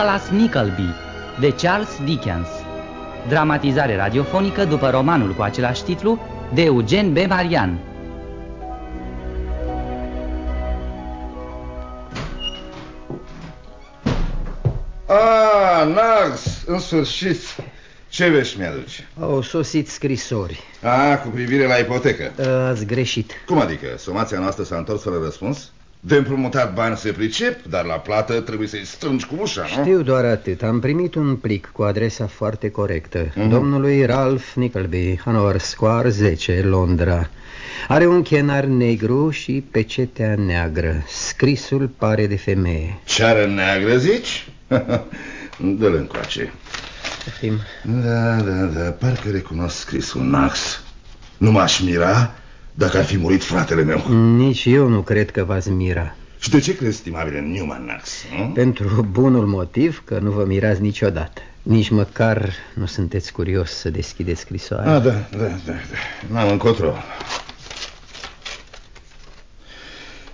Nicholas Nickleby de Charles Dickens. Dramatizare radiofonică după romanul cu același titlu de Eugen B. Marian. Ah, Nags, în sfârșit. Ce vești mi-aduci? Au sosit scrisori. Ah, cu privire la ipotecă. Ați greșit. Cum adică? Somația noastră s-a întors fără răspuns? De împrumutat bani se pricep, dar la plată trebuie să-i strângi cu ușa, nu? Știu doar atât. Am primit un plic cu adresa foarte corectă. Mm-hmm. Domnului Ralph Nickleby, Hanover Square 10, Londra. Are un chenar negru și pecetea neagră. Scrisul pare de femeie. Ceară neagră, zici? Dă-l încoace. Știm. Da, da, da, parcă recunosc scrisul Nax. Nu m-aș mira dacă ar fi murit fratele meu. Nici eu nu cred că v-ați mira. Și de ce crezi, stimabile Newman Nax? Nu? Pentru bunul motiv că nu vă mirați niciodată. Nici măcar nu sunteți curios să deschideți scrisoarea. Ah, da, da, da, da. N-am încotro.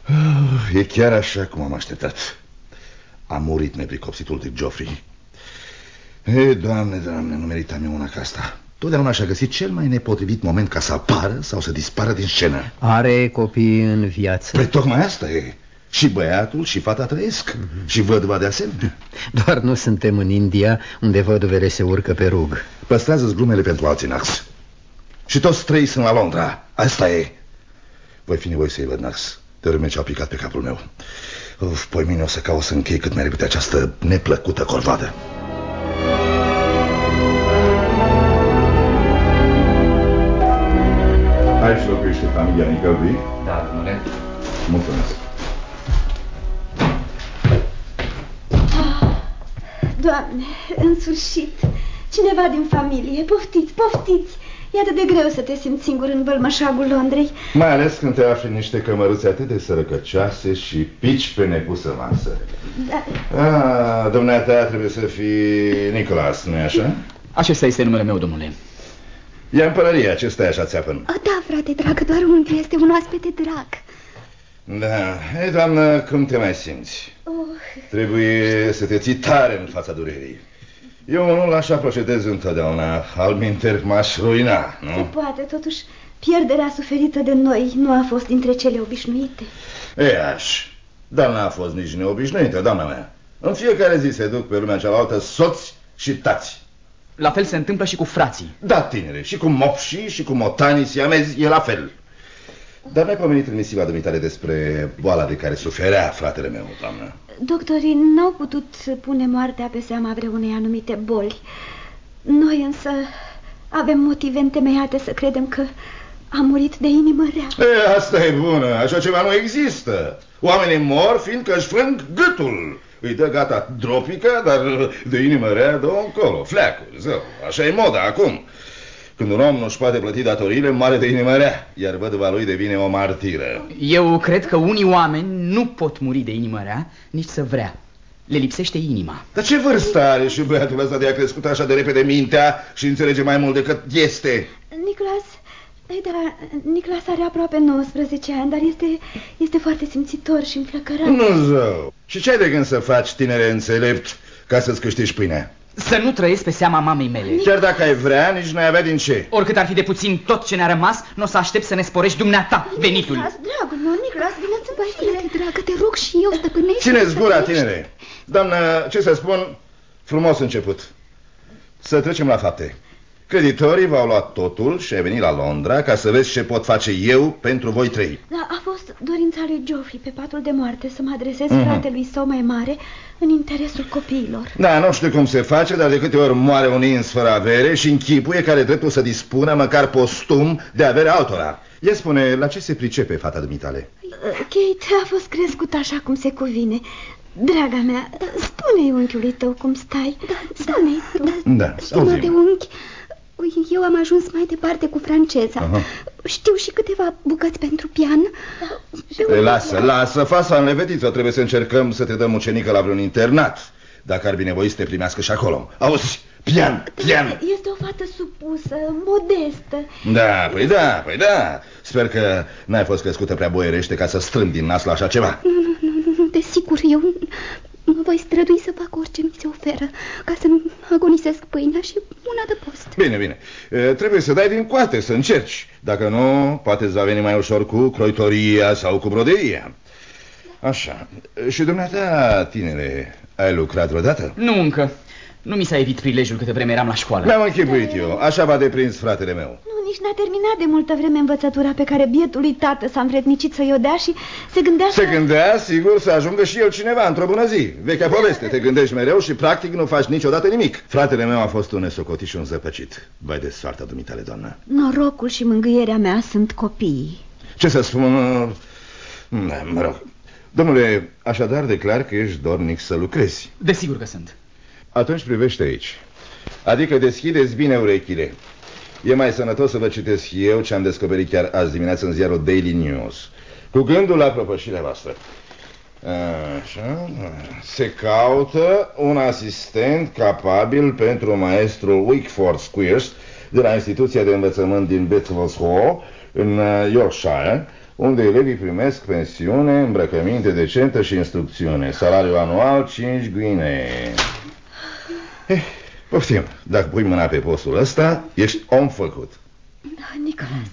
Ah, E chiar așa cum am așteptat. A murit nepricopsitul de Geoffrey. E, doamne, doamne, nu meritam eu una ca asta. Totdeauna și-a găsit cel mai nepotrivit moment ca să apară sau să dispară din scenă. Are copii în viață? Păi tocmai asta e. Și băiatul și fata trăiesc. Mm -hmm. Și văduva de asemenea. Doar nu suntem în India, unde văduvele se urcă pe rug. Păstrează-ți glumele pentru alții, Nax. Și toți trei sunt la Londra. Asta e. Voi fi nevoie să-i văd, Nax. De vreme ce au picat pe capul meu. Uf, poi mine o să caut să închei cât mai repede această neplăcută corvadă. Aici locuiește familia Nicălbi? Da, domnule. Mulțumesc. Doamne, în sfârșit, cineva din familie, poftiți, poftiți. E atât de greu să te simți singur în bălmășagul Londrei. Mai ales când te afli în niște cămăruțe atât de sărăcăcioase și pici pe nepusă masă. Da, Ah, dumneata trebuie să fii Nicolas, nu-i așa? Acesta este numele meu, domnule. Ia în pălărie, acesta e așa țeapăn. A, da, frate drag, doar unchiul este un oaspete drag. Da, ei, doamnă, cum te mai simți? Oh, Trebuie să te ții tare în fața durerii. Eu nu așa procedez întotdeauna, al minter m-aș ruina, se nu? poate, totuși, pierderea suferită de noi nu a fost dintre cele obișnuite. E, aș. Dar n-a fost nici neobișnuită, doamna mea. În fiecare zi se duc pe lumea cealaltă soți și tați. La fel se întâmplă și cu frații. Da, tinere, și cu mopșii și cu motanii siamezi e la fel. Dar n-ai pomenit în misiva dumitare despre boala de care suferea fratele meu, doamnă. Doctorii n-au putut pune moartea pe seama vreunei anumite boli. Noi însă avem motive întemeiate să credem că a murit de inimă rea. E, asta e bună, așa ceva nu există. Oamenii mor fiindcă își frâng gâtul. Îi dă gata dropica, dar de inimă rea dă încolo. Fleacul, zău, așa e moda acum. Când un om nu-și poate plăti datoriile, moare de inimă rea, iar văduva lui devine o martiră. Eu cred că unii oameni nu pot muri de inimă rea, nici să vrea. Le lipsește inima. Dar ce vârstă are și băiatul ăsta de a crescut așa de repede mintea și înțelege mai mult decât este? Nicolas, ei, da, Nicolas are aproape 19 ani, dar este, este foarte simțitor și înflăcărat. Nu zău. Și ce ai de gând să faci, tinere înțelept, ca să-ți câștigi pâinea? Să nu trăiesc pe seama mamei mele. Chiar dacă ai vrea, nici n-ai avea din ce. Oricât ar fi de puțin tot ce ne-a rămas, nu o să aștept să ne sporești dumneata venitul. Nicolas, dragul meu, Nicolas, bineînțeles. dragă, te rog și eu, stăpânește. Țineți gura, tinere. Doamnă, ce să spun? Frumos început. Să trecem la fapte. Creditorii v-au luat totul și ai venit la Londra ca să vezi ce pot face eu pentru voi trei. Da, a fost dorința lui Geoffrey pe patul de moarte să mă adresez Mhm. fratelui său mai mare în interesul copiilor. Da, nu știu cum se face, dar de câte ori moare un ins fără avere și închipuie care dreptul să dispună, măcar postum, de avere altora. Ia spune, la ce se pricepe fata dumitale? Kate a fost crescut așa cum se cuvine. Draga mea, spune-i unchiului tău cum stai. Da, spune-i tu. Da, Stimate auzim. unchi, eu am ajuns mai departe cu franceza. Aha. Știu și câteva bucăți pentru pian. Pe Ei, lasă, lasă, fața înlevetiță, trebuie să încercăm să te dăm ucenică la vreun internat. Dacă ar binevoi să te primească și acolo. Auzi, pian, pian. Este o fată supusă, modestă. Da, păi da, păi da. Sper că n-ai fost crescută prea boierește ca să strâng din nas la așa ceva. Nu, nu, nu, nu, desigur, eu Mă voi strădui să fac orice mi se oferă, ca să nu agonisesc pâinea și una de post. Bine, bine. E, trebuie să dai din coate, să încerci. Dacă nu, poate îți va veni mai ușor cu croitoria sau cu broderia. Așa. Și dumneata, tinere, ai lucrat vreodată? Nu încă. Nu mi s-a evit prilejul câte vreme eram la școală. Mi-am închipuit eu. Așa v-a deprins fratele meu. Nu, nici n-a terminat de multă vreme învățătura pe care bietului tată s-a învrednicit să-i o dea și se gândea Se să... gândea, sigur, să ajungă și el cineva într-o bună zi. Vechea poveste, te gândești mereu și practic nu faci niciodată nimic. Fratele meu a fost un nesocotit și un zăpăcit. Vai de soarta dumitale, doamnă. Norocul și mângâierea mea sunt copiii. Ce să spun? Da, Mă rog. Domnule, așadar declar că ești dornic să lucrezi. Desigur că sunt. Atunci privește aici. Adică deschideți bine urechile. E mai sănătos să vă citesc eu ce am descoperit chiar azi dimineață în ziarul Daily News. Cu gândul la propășirea voastră. Așa, se caută un asistent capabil pentru maestrul Wickford Squeers de la instituția de învățământ din Bethless Hall, în uh, Yorkshire, unde elevii primesc pensiune, îmbrăcăminte decentă și instrucțiune. Salariu anual 5 guinee. Eh, poftim, dacă pui mâna pe postul ăsta, ești om făcut. Da, Nicolas,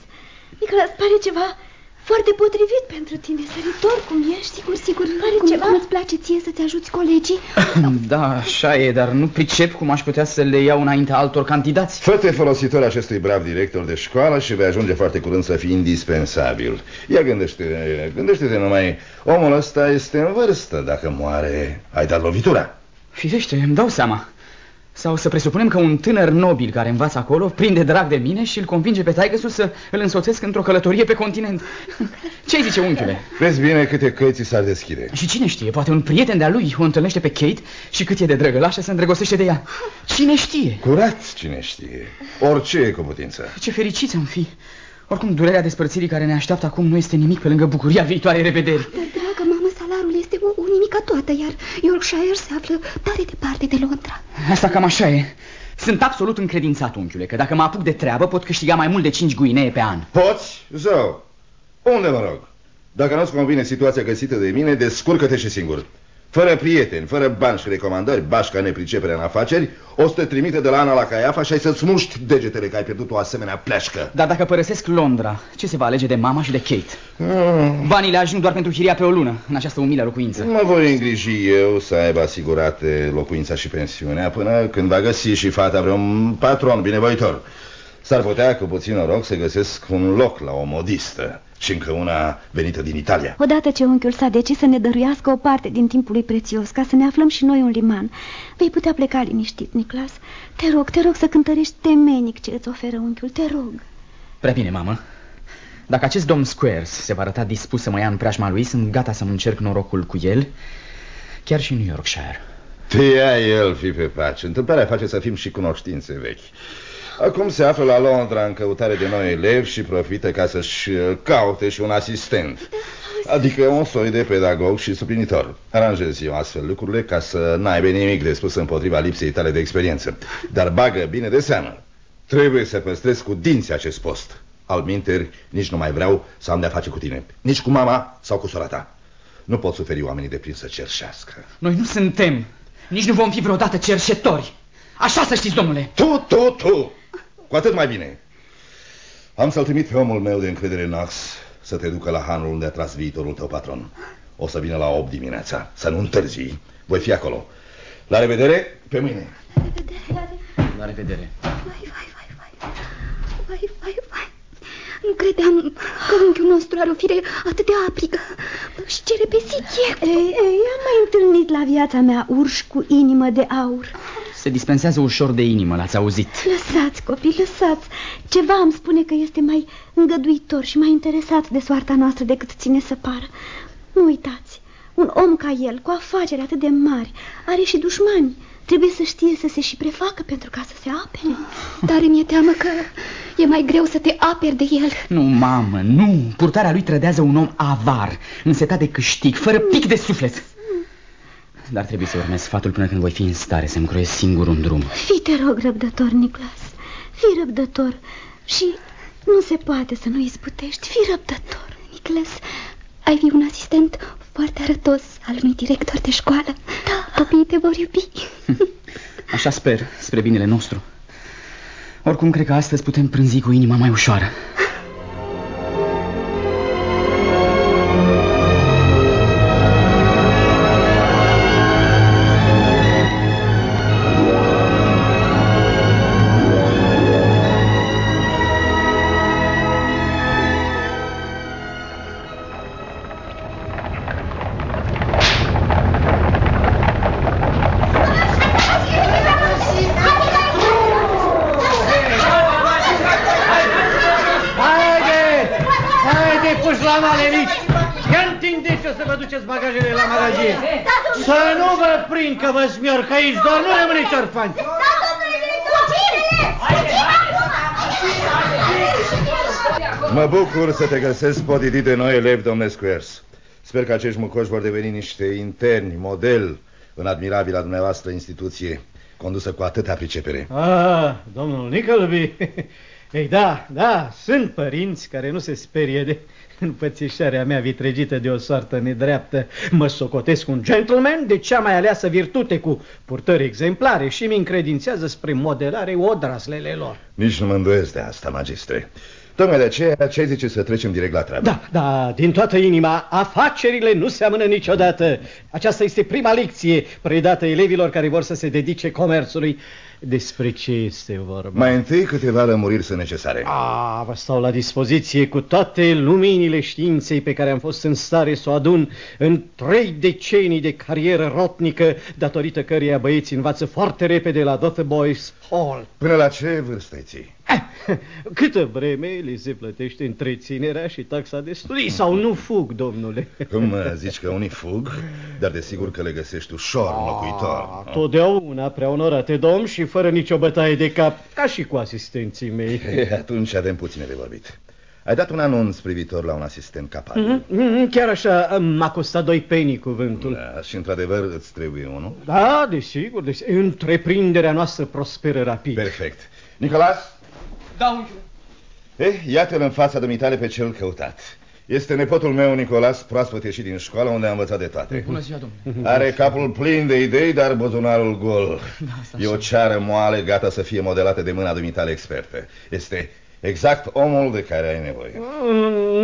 Nicolas, pare ceva foarte potrivit pentru tine, săritor cum ești. Sigur, sigur, Pare cum, ceva? cum îți place ție să-ți ajuți colegii? Da, așa e, dar nu pricep cum aș putea să le iau înainte altor candidați. Fă-te folositor acestui brav director de școală și vei ajunge foarte curând să fii indispensabil. Ia gândește, gândește-te numai, omul ăsta este în vârstă, dacă moare, ai dat lovitura. Firește, îmi dau seama. Sau să presupunem că un tânăr nobil care învață acolo prinde drag de mine și îl convinge pe taică să îl însoțesc într-o călătorie pe continent. Ce zice, unchiule? Vezi bine câte căi ți s-ar deschide. Și cine știe, poate un prieten de-a lui o întâlnește pe Kate și cât e de drăgălașă se îndrăgostește de ea. Cine știe? Curat, cine știe. Orice e cu putință. Ce fericiți am fi. Oricum, durerea despărțirii care ne așteaptă acum nu este nimic pe lângă bucuria viitoarei revederi. Dar, dragă mamă, salarul este o, o nimica toată, iar Yorkshire se află tare departe de Londra. Asta cam așa e. Sunt absolut încredințat, unchiule, că dacă mă apuc de treabă pot câștiga mai mult de 5 guinee pe an. Poți? Zău. Unde mă rog? Dacă nu-ți convine situația găsită de mine, descurcă-te și singur. Fără prieteni, fără bani și recomandări, bașca nepricepere în afaceri, o să te trimite de la Ana la Caiafa și ai să-ți muști degetele că ai pierdut o asemenea pleșcă. Dar dacă părăsesc Londra, ce se va alege de mama și de Kate? Mm. Banii le ajung doar pentru chiria pe o lună, în această umilă locuință. Mă voi îngriji eu să aibă asigurate locuința și pensiunea până când va găsi și fata vreun patron binevoitor. S-ar putea, cu puțin noroc, să găsesc un loc la o modistă și încă una venită din Italia. Odată ce unchiul s-a decis să ne dăruiască o parte din timpul lui prețios, ca să ne aflăm și noi un liman, vei putea pleca liniștit, Niclas. Te rog, te rog să cântărești temenic ce îți oferă unchiul, te rog. Prea bine, mamă. Dacă acest domn Squares se va arăta dispus să mă ia în preajma lui, sunt gata să-mi încerc norocul cu el, chiar și în New Yorkshire. Te ia el, fi pe pace. Întâmplarea face să fim și cunoștințe vechi. Acum se află la Londra în căutare de noi elevi și profită ca să-și uh, caute și un asistent. Adică un soi de pedagog și suplinitor. Aranjez eu astfel lucrurile ca să n-aibă nimic de spus împotriva lipsei tale de experiență. Dar bagă bine de seamă. Trebuie să păstrez cu dinții acest post. Al minteri, nici nu mai vreau să am de-a face cu tine. Nici cu mama sau cu sora ta. Nu pot suferi oamenii de plin să cerșească. Noi nu suntem, nici nu vom fi vreodată cerșetori. Așa să știți, domnule. Tu, tu, tu! Cu atât mai bine. Am să-l trimit pe omul meu de încredere, Nax, să te ducă la hanul unde a tras viitorul tău patron. O să vină la 8 dimineața, să nu întârzi. Voi fi acolo. La revedere, pe mâine. La revedere. Vai, vai, vai, vai. Vai, vai, vai. Nu credeam că unchiul nostru are o fire atât de aprigă. Și ce repesit e. Ei, ei, am mai întâlnit la viața mea urși cu inimă de aur. Se dispensează ușor de inimă, l-ați auzit. Lăsați, copii, lăsați. Ceva îmi spune că este mai îngăduitor și mai interesat de soarta noastră decât ține să pară. Nu uitați, un om ca el, cu afaceri atât de mari, are și dușmani. Trebuie să știe să se și prefacă pentru ca să se apere. Tare mi-e teamă că e mai greu să te aperi de el. Nu, mamă, nu. Purtarea lui trădează un om avar, însetat de câștig, fără pic de suflet. Dar trebuie să urmez sfatul până când voi fi în stare să-mi croiesc singur un drum. Fii, te rog, răbdător, Niclas. Fii răbdător și nu se poate să nu izbutești. Fii răbdător. Nicholas, ai fi un asistent foarte arătos al unui director de școală. Copiii te vor iubi. Așa sper, spre binele nostru. Oricum, cred că astăzi putem prânzi cu inima mai ușoară. Doar nu rămâneți orfani. Da, domnule Mă bucur să te găsesc podidit de noi elevi, domnule Squares. Sper că acești mucoși vor deveni niște interni, model, în admirabila dumneavoastră instituție, condusă cu atâta pricepere. Ah, domnul Nickleby. Ei da, da, sunt părinți care nu se sperie de Înfățișarea mea vitregită de o soartă nedreaptă. Mă socotesc un gentleman de cea mai aleasă virtute cu purtări exemplare și mi încredințează spre modelare odraslele lor. Nici nu mă îndoiesc de asta, magistre. Tocmai de aceea, ce zice să trecem direct la treabă? Da, da, din toată inima, afacerile nu seamănă niciodată. Aceasta este prima lecție predată elevilor care vor să se dedice comerțului. Despre ce este vorba? Mai întâi câteva lămuriri sunt necesare. A, vă stau la dispoziție cu toate luminile științei pe care am fost în stare să o adun în trei decenii de carieră rotnică, datorită căreia băieții învață foarte repede la Dotheboys Hall. Până la ce vârstă ții? Eh, câtă vreme li se plătește întreținerea și taxa de studii sau nu fug, domnule? Cum zici că unii fug, dar desigur că le găsești ușor locuitor. Totdeauna prea onorate domn și fără nicio bătaie de cap, ca și cu asistenții mei. E, atunci avem puține de vorbit. Ai dat un anunț privitor la un asistent capabil. Mm -hmm, chiar așa, m-a costat doi penii cuvântul. Da, și într-adevăr îți trebuie unul? Da, desigur, desigur. Întreprinderea noastră prosperă rapid. Perfect. Nicolas? Da, unchiul. Eh, iată-l în fața dumitale pe cel căutat. Este nepotul meu, Nicolas, proaspăt ieșit din școală, unde a învățat de toate. Bună ziua, domnule. Are capul plin de idei, dar buzunarul gol. Da, e o ceară moale, gata să fie modelată de mâna dumitale expertă. Este exact omul de care ai nevoie.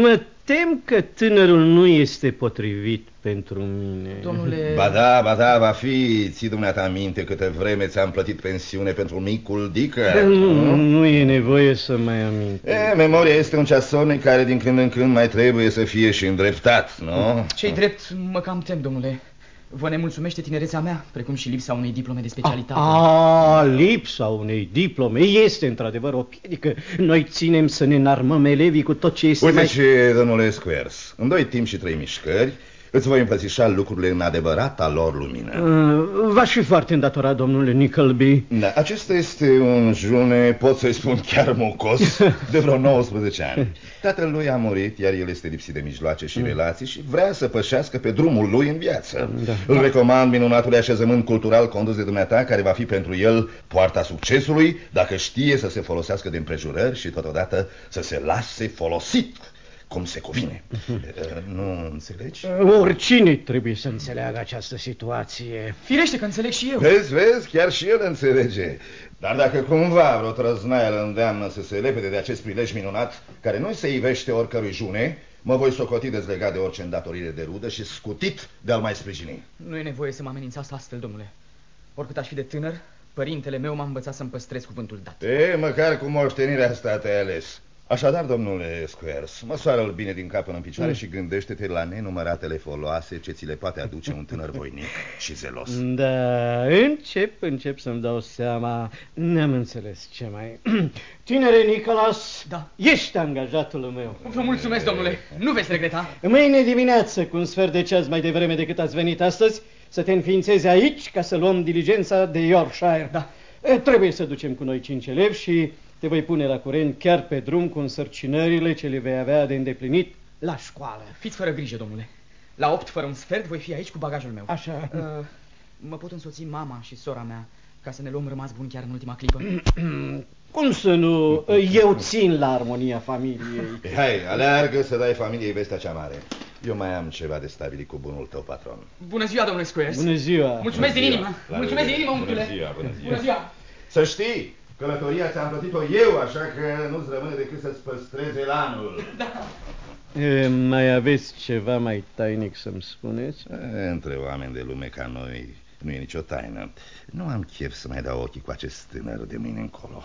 Mă tem că tânărul nu este potrivit pentru mine. Domnule... Ba da, ba da, va fi. Ții dumneata minte câte vreme ți-am plătit pensiune pentru micul Dică? Nu, nu e nevoie să mai aminte. E, memoria este un ceasonic care din când în când mai trebuie să fie și îndreptat, nu? Ce-i drept, mă cam tem, domnule. Vă nemulțumește tinerețea mea, precum și lipsa unei diplome de specialitate. A, a lipsa unei diplome este într-adevăr o piedică. Noi ținem să ne înarmăm elevii cu tot ce este Uite mai... ce, domnule Squares, în doi timp și trei mișcări, Îți voi împățișa lucrurile în adevărata lor lumină. Uh, V-aș fi foarte îndatorat, domnule Nickleby. Da, acesta este un june, pot să-i spun chiar mocos, de vreo 19 ani. Tatăl lui a murit, iar el este lipsit de mijloace și mm. relații și vrea să pășească pe drumul lui în viață. Da. Îl recomand minunatul așezământ cultural condus de dumneata, care va fi pentru el poarta succesului, dacă știe să se folosească de împrejurări și totodată să se lase folosit cum se cuvine. Nu înțelegi? Oricine trebuie să înțeleagă această situație. Firește că înțeleg și eu. Vezi, vezi, chiar și el înțelege. Dar dacă cumva vreo trăznaie îl îndeamnă să se lepede de acest prilej minunat, care nu se ivește oricărui june, mă voi socoti dezlegat de orice îndatorire de rudă și scutit de a-l mai sprijini. Nu e nevoie să mă amenințați astfel, domnule. Oricât aș fi de tânăr, părintele meu m-a învățat să-mi păstrez cuvântul dat. E, măcar cu moștenirea asta te-ai ales. Așadar, domnule Squares, măsoară-l bine din cap până în picioare mm. și gândește-te la nenumăratele foloase ce ți le poate aduce un tânăr voinic și zelos. Da, încep, încep să-mi dau seama. N-am înțeles ce mai... Tinere Nicolas, da. ești angajatul meu. Vă mulțumesc, domnule. Nu veți regreta. Mâine dimineață, cu un sfert de ceas mai devreme decât ați venit astăzi, să te înființezi aici ca să luăm diligența de Yorkshire. Da. Trebuie să ducem cu noi cinci elevi și te voi pune la curent chiar pe drum cu însărcinările ce le vei avea de îndeplinit la școală. Fiți fără grijă, domnule. La opt fără un sfert voi fi aici cu bagajul meu. Așa. Uh, mă pot însoți mama și sora mea ca să ne luăm rămas bun chiar în ultima clipă. Cum să nu? Eu țin la armonia familiei. Hai, aleargă să dai familiei vestea cea mare. Eu mai am ceva de stabilit cu bunul tău patron. Bună ziua, domnule Squares. Bună ziua! Mulțumesc din Bună inimă. ziua. La Mulțumesc din revedere. inimă, Bună uncule. ziua, bună ziua. Bună ziua. Să știi, călătoria ți-am plătit-o eu, așa că nu-ți rămâne decât să-ți păstrezi elanul. E, mai aveți ceva mai tainic să-mi spuneți? E, Între oameni de lume ca noi nu e nicio taină. Nu am chef să mai dau ochii cu acest tânăr de mâine încolo.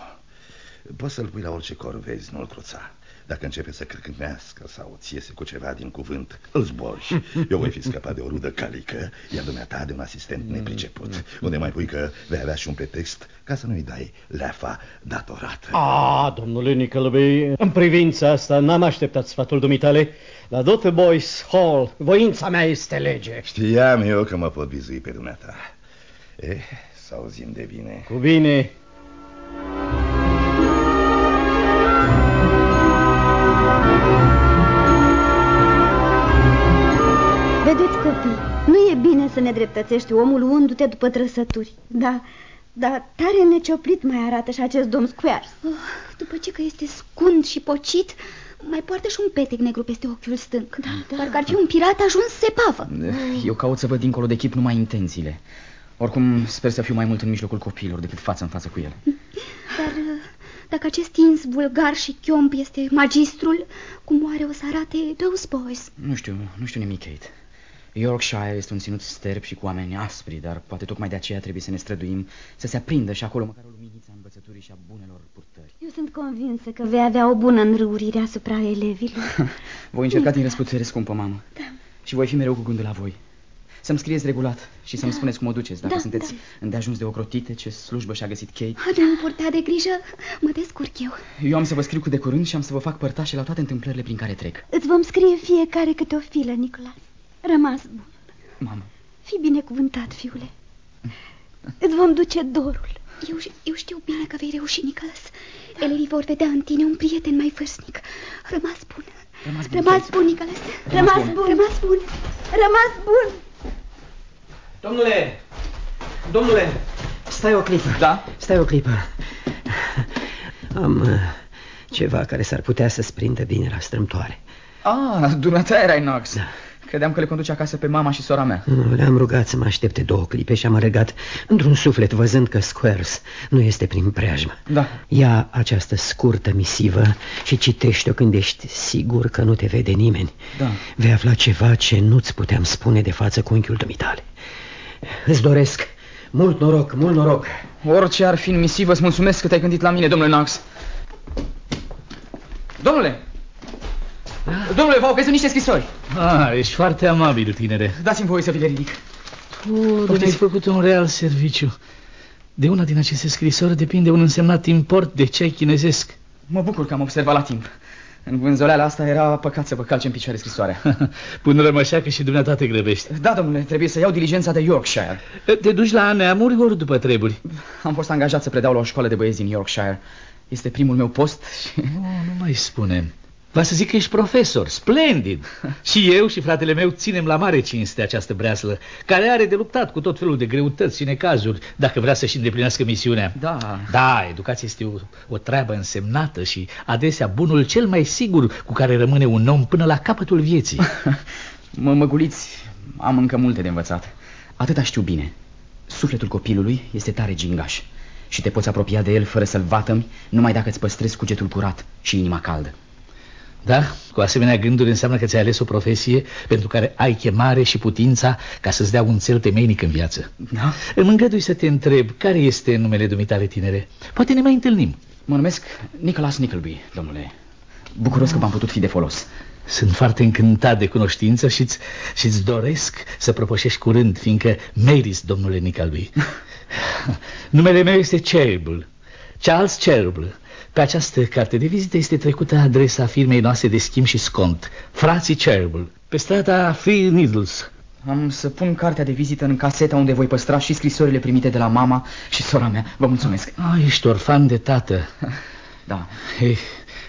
Poți să-l pui la orice cor vezi, nu-l cruța. Dacă începe să cârcânească sau ți iese cu ceva din cuvânt, îl zborși. Eu voi fi scăpat de o rudă calică, iar dumneata de un asistent nepriceput. Unde mai pui că vei avea și un pretext ca să nu-i dai leafa datorată. Ah, domnule Nickleby, în privința asta n-am așteptat sfatul dumitale. La Dothe Boys Hall, voința mea este lege. Știam eu că mă pot vizui pe dumneata. Eh, să auzim de bine. Cu bine, bine să ne dreptățești omul undu-te după trăsături. Da, dar tare necioplit mai arată și acest domn Squares. Oh, după ce că este scund și pocit, mai poartă și un petec negru peste ochiul stâng. Da, da. Parcă ar fi un pirat ajuns sepavă. Eu caut să văd dincolo de chip numai intențiile. Oricum, sper să fiu mai mult în mijlocul copiilor decât față în față cu el. Dar uh, dacă acest ins vulgar și chiomp este magistrul, cum oare o să arate those boys? Nu știu, nu știu nimic, Kate. Yorkshire este un ținut sterb și cu oameni aspri, dar poate tocmai de aceea trebuie să ne străduim să se aprindă și acolo măcar o luminiță a învățăturii și a bunelor purtări. Eu sunt convinsă că vei avea o bună înrăurire asupra elevilor. Voi încerca din răsputere, scumpă mamă. Da. Și voi fi mereu cu gândul la voi. Să-mi scrieți regulat și să-mi spuneți cum o duceți, dacă Da, sunteți da. îndeajuns de ocrotite, ce slujbă și-a găsit Kate. Ne-am purtat de grijă, mă descurc eu. Eu am să vă scriu cât de curând și am să vă fac părtașe la toate întâmplările prin care trec. Îți vom scrie fiecare câte o filă, Nicolas. Rămas bun. Mamă, Fii binecuvântat, fiule. Îți vom duce dorul. Eu, eu știu bine că vei reuși, Nicholas. Elevii vor vedea în tine un prieten mai vârstnic. Rămas bun. Rămas bun, Rămas Kate. bun, Nicholas. Rămas bun. Rămas bun. Rămas bun. Domnule! Domnule! Stai o clipă. Da? Stai o clipă. Am uh, ceva care s-ar putea să-ți prindă bine la strâmtoare. Ah, dumneata erai Knox. Credeam că le conduce acasă pe mama și sora mea. Nu, Le-am rugat să mă aștepte două clipe și am regat într-un suflet văzând că Squares nu este prin preajmă. Da. Ia această scurtă misivă și citește-o când ești sigur că nu te vede nimeni. Da. Vei afla ceva ce nu-ți puteam spune de față cu unchiul dumitale. Îți doresc mult noroc, mult noroc. Orice ar fi în misivă, îți mulțumesc că te-ai gândit la mine, domnule Knox. Domnule! Domnule, v-au căzut niște scrisori. Ah, ești foarte amabil, tinere. Dați-mi voie să vi le ridic. Tu mi-ai făcut un real serviciu. De una din aceste scrisori depinde un însemnat import de ceai chinezesc. Mă bucur că am observat la timp. În vânzoleala asta era păcat să vă calce în picioare scrisoarea. Până rămășea că și dumneata te grăbești. Da, domnule, trebuie să iau diligența de Yorkshire. Te duci la neamuri ori după treburi? Am fost angajat să predau la o școală de băieți din Yorkshire. Este primul meu post și... Oh, nu mai spune. Va să zic că ești profesor, splendid. Și eu și fratele meu ținem la mare cinste această breaslă, care are de luptat cu tot felul de greutăți și necazuri, dacă vrea să-și îndeplinească misiunea. Da. Da, educația este o, o treabă însemnată și adesea bunul cel mai sigur cu care rămâne un om până la capătul vieții. Mă măguliți, am încă multe de învățat. Atâta știu bine. Sufletul copilului este tare gingaș și te poți apropia de el fără să-l vatămi numai dacă îți păstrezi cugetul curat și inima caldă. Da, cu asemenea gânduri înseamnă că ți-ai ales o profesie pentru care ai chemare și putința ca să-ți dea un cel temeinic în viață. Da? Îmi îngădui să te întreb, care este numele dumitale tinere? Poate ne mai întâlnim. Mă numesc Nicholas Nickleby, domnule. Bucuros că v-am putut fi de folos. Sunt foarte încântat de cunoștință și-ți, și-ți doresc să propășești curând, fiindcă meriți, domnule Nickleby. Numele meu este Cherble, Charles Cherble. Pe această carte de vizită este trecută adresa firmei noastre de schimb și scont, Frații Cherble, pe strada Free Needles. Am să pun cartea de vizită în caseta unde voi păstra și scrisorile primite de la mama și sora mea. Vă mulțumesc. Ah, ești orfan de tată. Da. Ei,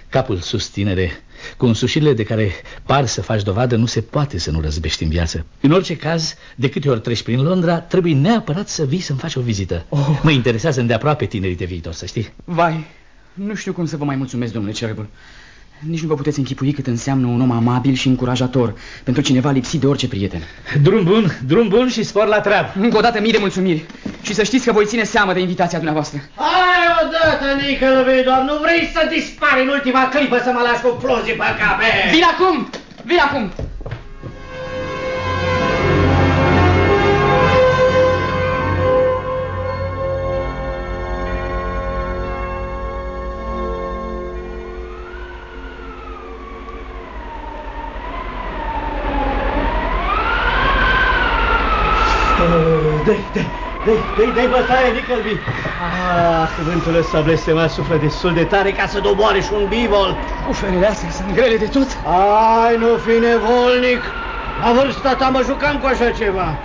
capul susținere. Cu însușirile de care par să faci dovadă, nu se poate să nu răzbești în viață. În orice caz, de câte ori treci prin Londra, trebuie neapărat să vii să-mi faci o vizită. Oh. Mă interesează îndeaproape tinerii de viitor, să știi. Vai, nu știu cum să vă mai mulțumesc, domnule Cerbul. Nici nu vă puteți închipui cât înseamnă un om amabil și încurajator pentru cineva lipsit de orice prieten. Drum bun, drum bun și spor la treabă. Încă o dată mii de mulțumiri și să știți că voi ține seamă de invitația dumneavoastră. Hai odată, Nicălăvei, doar nu vrei să dispari în ultima clipă să mă lași cu plozii pe cap, eh? Vin acum! Vin acum! Dai, dai, dai, dai bătaie, Nicălbi! Ah, cuvântul ăsta blestemat suflă destul de tare ca să doboare și un bivol. Cuferele astea sunt grele de tot. Ai, nu fi nevolnic! La vârsta ta mă jucam cu așa ceva.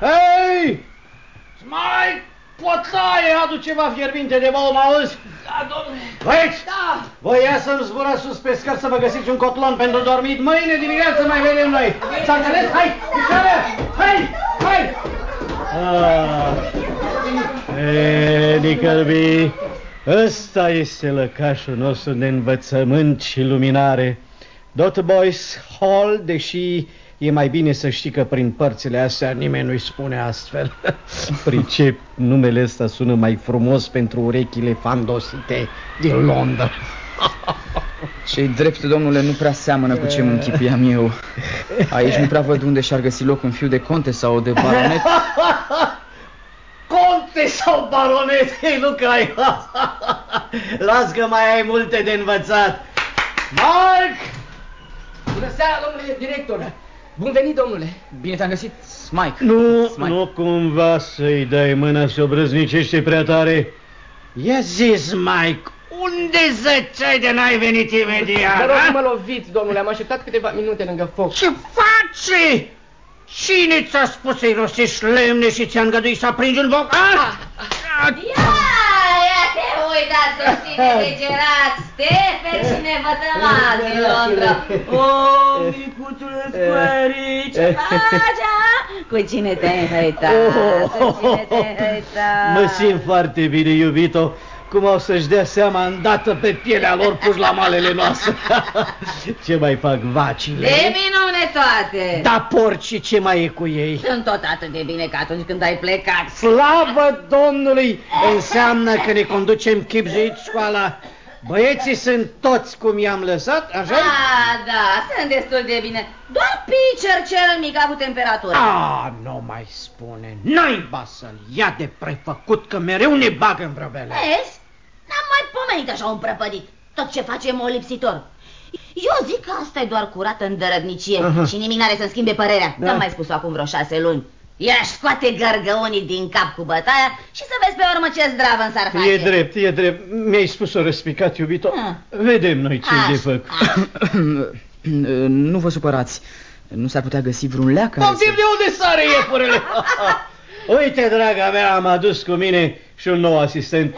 Hei! Mai potaie, adu ceva fierbinte de bău, mă auzi? Da, domnule. Băieți! Da! Voi ia să-mi zburați sus pe scări să vă găsiți un cotlon pentru dormit. Mâine dimineață mai vedem noi. S-a înțeles? Hai, picioare! Hai, hai! Ah. E, Nicălbi, ăsta este lăcașul nostru de învățământ și luminare. Dot Boys Hall, deși e mai bine să știi că prin părțile astea nimeni nu-i spune astfel. Pricep, numele ăsta sună mai frumos pentru urechile fandosite din Londra. Cei drept, domnule, nu prea seamănă cu ce mă închipuiam eu. Aici nu prea văd unde și-ar găsi loc un fiu de conte sau de baronet. Conte sau baronet, ei nu că ai. Las că mai ai multe de învățat. Mark! Bună seara, domnule director! Bun venit, domnule! Bine te-am găsit, Smike. Nu, Smike. nu cumva să-i dai mâna și obrăznicește prea tare. Ia zis, Mike, unde zăceai de n-ai venit imediat? Vă rog, a? nu mă loviți, domnule, am așteptat câteva minute lângă foc. Ce faci? Cine ți-a spus să-i rostești lemne și ți-a îngăduit să apringi un foc? A? Ia, ia te uitați, soține degerat, Stefer și nevătămați din Londra. O, micuțule Square, ce faci, a? Cu cine te-ai înhăitat? Cu cine te-ai înhăitat? Mă simt foarte bine, iubito, cum au să-și dea seama îndată pe pielea lor puși la malele noastre. ce mai fac vacile? De minune toate. Da, porci, ce mai e cu ei? Sunt tot atât de bine ca atunci când ai plecat. Slavă Domnului! Înseamnă că ne conducem chipzuit școala. Băieții sunt toți cum i-am lăsat, așa Ah, da, sunt destul de bine. Doar Pitcher cel mic a avut temperatură. Ah, nu mai spune. Naiba să-l ia de prefăcut că mereu ne bagă în vrăbele. Vezi? N-am mai pomenit așa un prăpădit. Tot ce face mă lipsitor. Eu zic că asta e doar curată îndărădnicie Aha. și nimic n-are să-mi schimbe părerea. Da. Da. N-am mai spus acum vreo șase luni. Ia-și scoate gărgăunii din cap cu bătaia și să vezi pe urmă ce zdravă s-ar face. E drept, e drept. Mi-ai spus-o răspicat, iubito. Ah. Vedem noi ce Așa, de făcut. așa. nu vă supărați. Nu s-ar putea găsi vreun leac care Poftim de unde sare iepurele! Uite, draga mea, am adus cu mine și un nou asistent.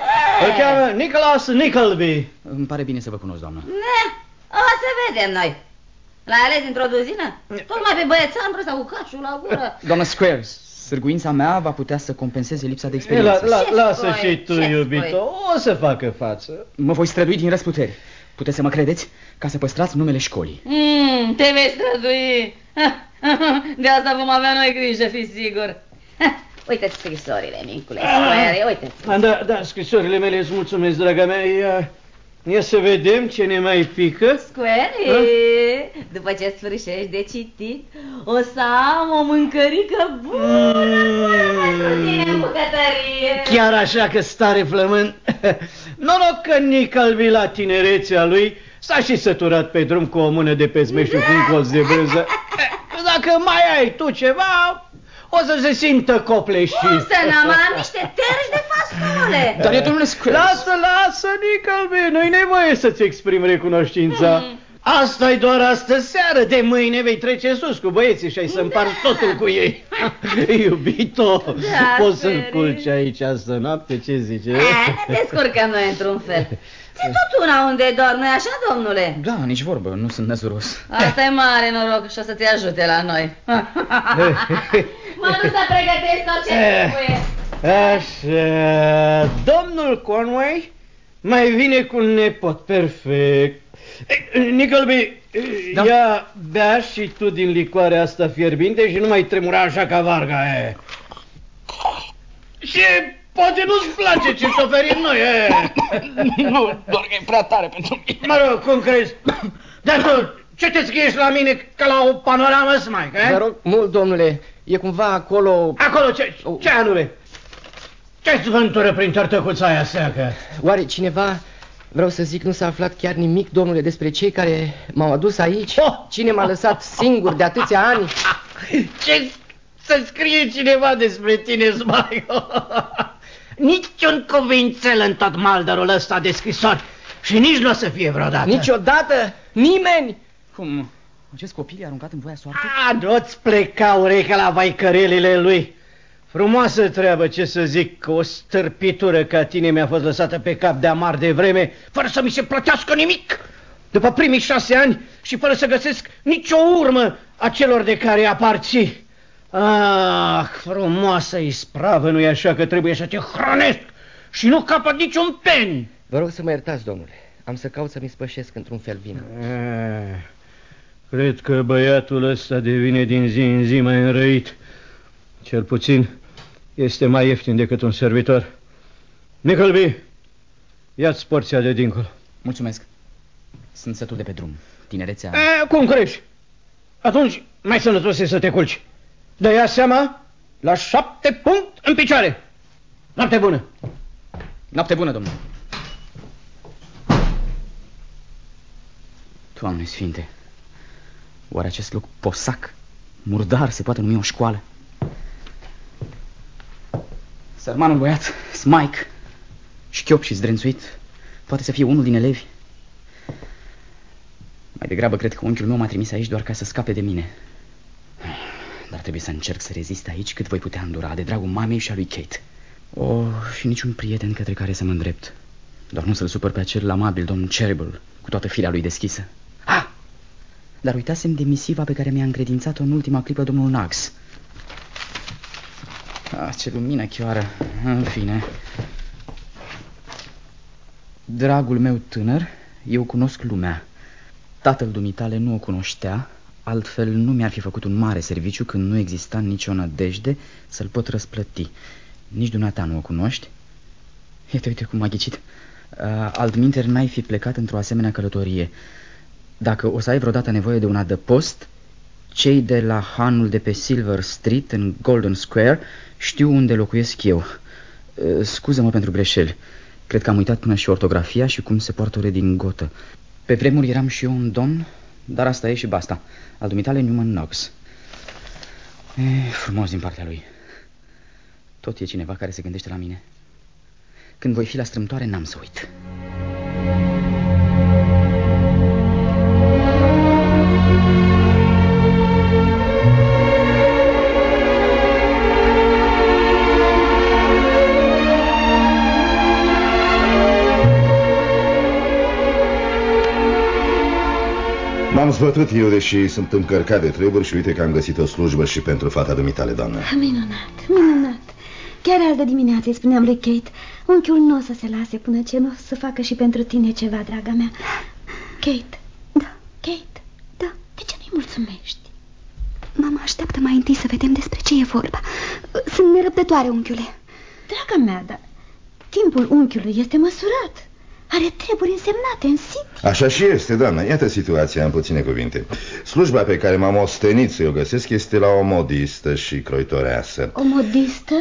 Îl cheamă Nicholas Nickleby. Îmi pare bine să vă cunosc, doamnă. Ne, o să vedem noi. L-ai ales într-o duzină? Tocmai pe băiețandru sau cu caciul la gură. Doamnă Squares, sârguința mea va putea să compenseze lipsa de E, La, experiență. la, Ce lasă spui? și tu, Ce iubito. spui? O să facă față. Mă voi strădui din răsputeri. Puteți să mă credeți? Ca să păstrați numele școlii. Mm, te vei strădui. De asta vom avea noi grijă, fi sigur. Uite scrisorile, micule Square, uite Ah, Da, da, scrisorile mele îți mulțumesc, draga mea. Ia, ia să vedem ce ne mai pică. Square, după ce sfârșești de citit, o să am o mâncărică bună, bună pentru tine în bucătărie. Chiar așa că stare flământ. Noroc că Nicalbi la tinerețea lui s-a și săturat pe drum cu o mână de pesme și cu un colț de brânză. Dacă mai ai tu ceva, o să se simtă copleșit. Cum să n-am am niște terci de fasole? Dar e domnule Squares. Lasă, lasă, Nicalbi, nu-i nevoie să-ți exprimi recunoștința. asta e doar astă seară, de mâine vei trece sus cu băieții și ai să împarți totul cu ei. Iubito, Da, poți să-l Feri. culci aici astă noapte, ce zice? Eh, ne descurcăm noi într-un fel. E tot una unde dorm, nu-i așa, domnule? Da, nici vorbă, nu sunt năzuros. Asta e mare noroc și o să te ajute la noi. mă duc să pregătesc tot ce Eh. trebuie. Așa, domnul Conway mai vine cu un nepot, perfect. Ei, Nickelby, da. ia bea și tu din licoarea asta fierbinte și nu mai tremura așa ca varga. E. Și poate nu-ți place ce-ți șoferim noi, e. Nu, doar că e prea tare pentru mine. Mă rog, cum crezi? Dar tu, ce te scriești la mine ca la o panoramă, smaică, e? Vă rog mult, domnule, e cumva acolo... Acolo, ce, ce anume? Ce zvântură prin tărtăcuța aia seacă? Oare cineva, vreau să zic, nu s-a aflat chiar nimic, domnule, despre cei care m-au adus aici? Oh! Cine m-a lăsat singur de atâția ani? Ce să scrie cineva despre tine, smaică? Niciun cuvințel în tot maldărul ăsta de scrisori și nici nu o să fie vreodată. Niciodată? Nimeni? Cum? Acest copil i-a aruncat în voia soartei? A, nu-ți pleca urechea la vaicărelile lui. Frumoasă treabă, ce să zic, că o stârpitură ca tine mi-a fost lăsată pe cap de amar de vreme, fără să mi se plătească nimic. După primii șase ani și fără să găsesc nicio urmă a celor de care aparții. Ah, frumoasă ispravă, nu-i așa că trebuie să te hrănesc și nu capăt niciun pen. Vă rog să mă iertați, domnule. Am să caut să-mi spășesc într-un fel vina. Ah, cred că băiatul ăsta devine din zi în zi mai înrăit. Cel puțin este mai ieftin decât un servitor. Nickelby, ia-ți porția de dincolo. Mulțumesc. Sunt sătul de pe drum. Tinerețea... E, cum crezi? Atunci mai sănătos e să te culci. Dă ia seama, la șapte punct în picioare. Noapte bună! Noapte bună, domnule. Doamne sfinte, oare acest loc posac, murdar, se poate numi o școală? Sărmanul băiat, Smike, șchiop și zdrențuit, poate să fie unul din elevi. Mai degrabă cred că unchiul meu m-a trimis aici doar ca să scape de mine. Dar trebuie să încerc să rezist aici cât voi putea îndura, de dragul mamei și a lui Kate. Oh, și niciun prieten către care să mă îndrept. Doar nu să-l supăr pe acel amabil domn Cherrible, cu toată firea lui deschisă. Ah! Dar uitasem de misiva pe care mi-a încredințat-o în ultima clipă domnul Nax. Ah, ce lumină chioară. În fine. Dragul meu tânăr, eu cunosc lumea. Tatăl dumitale nu o cunoștea, altfel nu mi-ar fi făcut un mare serviciu când nu exista nicio nădejde să-l pot răsplăti. Nici dumneata nu o cunoști? Iată, uite cum m-a ghicit. Uh, altminteri n-ai fi plecat într-o asemenea călătorie. Dacă o să ai vreodată nevoie de un adăpost, cei de la hanul de pe Silver Street, în Golden Square, știu unde locuiesc eu. Uh, Scuză-mă pentru greșeli. Cred că am uitat până și ortografia și cum se poartă o redingotă. Pe vremuri eram și eu un domn, dar asta e și basta. Al dumitale Newman Knox. E, frumos din partea lui. Tot e cineva care se gândește la mine. Când voi fi la strâmtoare, n-am să uit. M-am zbătut eu, deși sunt încărcat de treburi și uite că am găsit o slujbă și pentru fata dumitale, doamnă. Minunat, minunat. Chiar altă dimineață îi spuneam lui Kate, unchiul nu o să se lase până ce nu o să facă și pentru tine ceva, draga mea. Kate, Da, Kate, da, de ce nu-i mulțumești? mama așteaptă mai întâi să vedem despre ce e vorba. Sunt nerăbdătoare, unchiule. Draga mea, dar timpul unchiului este măsurat. Are treburi însemnate în zi. Așa și este, doamnă. Iată situația în puține cuvinte. Slujba pe care m-am ostenit să o găsesc este la o modistă și croitoreasă. O modistă?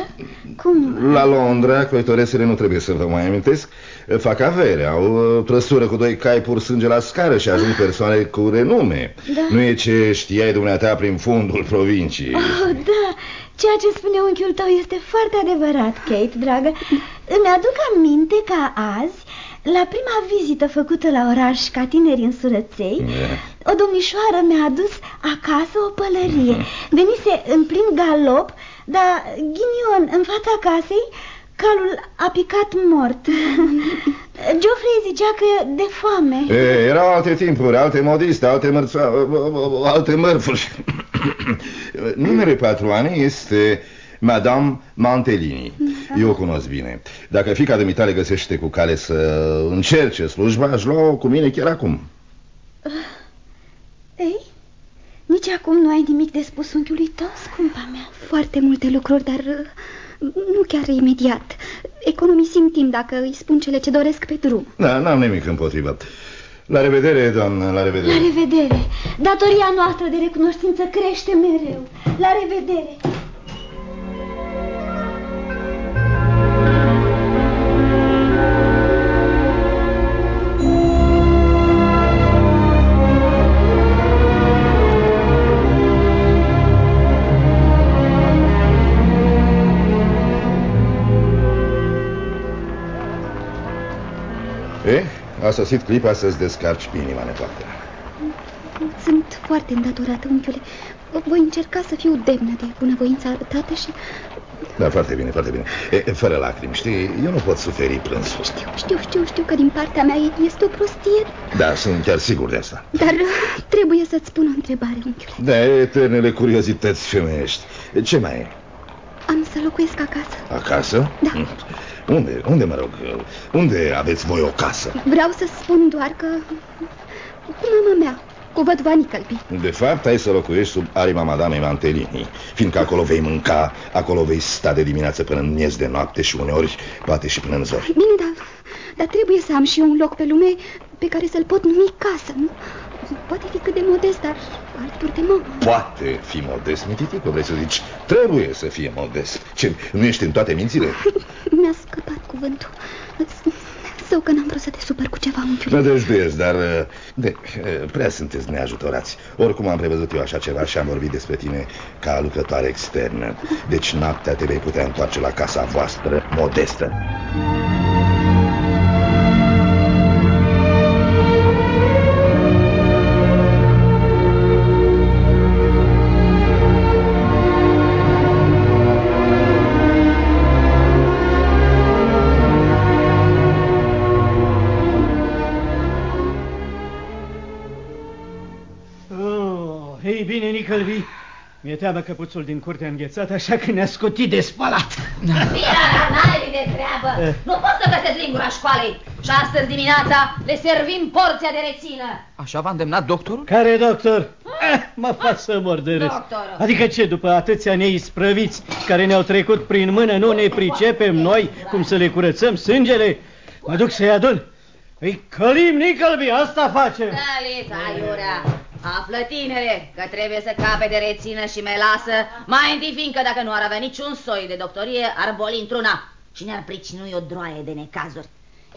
Cum? La Londra, croitoresele nu trebuie să vă mai amintesc, fac avere, au uh, trăsură cu doi cai pur sânge la scară și ajung persoane cu renume. Da. Nu e ce știai dumneata prin fundul provinciei. Oh, da, ceea ce spune unchiul tău este foarte adevărat, Kate, dragă. Îmi aduc aminte ca azi, la prima vizită făcută la oraș ca tineri în surăței, o domnișoară mi-a adus acasă o pălărie. Venise în plin galop, dar ghinion în fața casei, calul a picat mort. Geoffrey zicea că e de foame. E, erau alte timpuri, alte modiste, alte, mărțo- alte mărfuri. Numele patroanei este Madame Mantelini. Da. Eu o cunosc bine. Dacă fica dumitale găsește cu cale să încerce slujba, aș lua cu mine chiar acum. Ei, nici acum nu ai nimic de spus unchiului tău, scumpa mea. Foarte multe lucruri, dar uh, nu chiar imediat. Economisim timp dacă îi spun cele ce doresc pe drum. Da, n-am nimic împotrivă. La revedere, doamnă, la revedere. La revedere! Datoria noastră de recunoștință crește mereu. La revedere! A sosit clipa să-ți descarci pe inima, nepoate. Sunt foarte îndatorată, unchiule. Voi încerca să fiu demnă de bunăvoința arătată și... Da, foarte bine, foarte bine. E, fără lacrimi, știi, eu nu pot suferi plânsul. Știu, știu, știu, știu că din partea mea este o prostie, Da, sunt chiar sigur de asta. dar uh, trebuie să-ți spun o întrebare, unchiule. Da, eternele curiozități femeiești. Ce mai e? Am să locuiesc acasă. Acasă? Da. Hm. Unde, unde, mă rog, unde aveți voi o casă? Vreau să spun doar că... Cu mama mea, cu văduva Nicălbi. De fapt, ai să locuiești sub arima madamei Mantelini, fiindcă acolo vei mânca, acolo vei sta de dimineață până în miez de noapte și uneori, poate și până în zori. Bine, dar, dar trebuie să am și eu un loc pe lume pe care să-l pot numi casă, nu? Poate fi cât de modest, dar alături de mamă. Poate fi modest, mititico, vrei să zici? Trebuie să fie modest. Ce, nu ești în toate mințile? Mi-a scăpat cuvântul. Sau că n-am vrut să te supăr cu ceva, unchiule. Nădăjduiesc, dar de, prea sunteți neajutorați. Oricum am prevăzut eu așa ceva și am vorbit despre tine ca lucrătoare externă. Deci noaptea te vei putea întoarce la casa voastră modestă. Mi-e teamă că puțul din curte a înghețat, așa că ne-a scutit de spălat. Bine, dar n-ai de treabă. Nu pot să găsesc lingura școalei. Și astăzi dimineața le servim porția de rețină. Așa v-a îndemnat doctorul? Care doctor? Eh, mă fac să mor de râs. Doctorul. Adică ce, după atâția neisprăviți care ne-au trecut prin mână, nu ne pricepem noi cum să le curățăm sângele? Mă duc să-i adun. Îi călim, Nicălbi, asta facem. Dalița, Iurea. Află, tinere, că trebuie să cape de rețină și melasă, mai întâi fiindcă dacă nu ar avea niciun soi de doctorie, ar boli într-una și ne-ar pricinui o droaie de necazuri.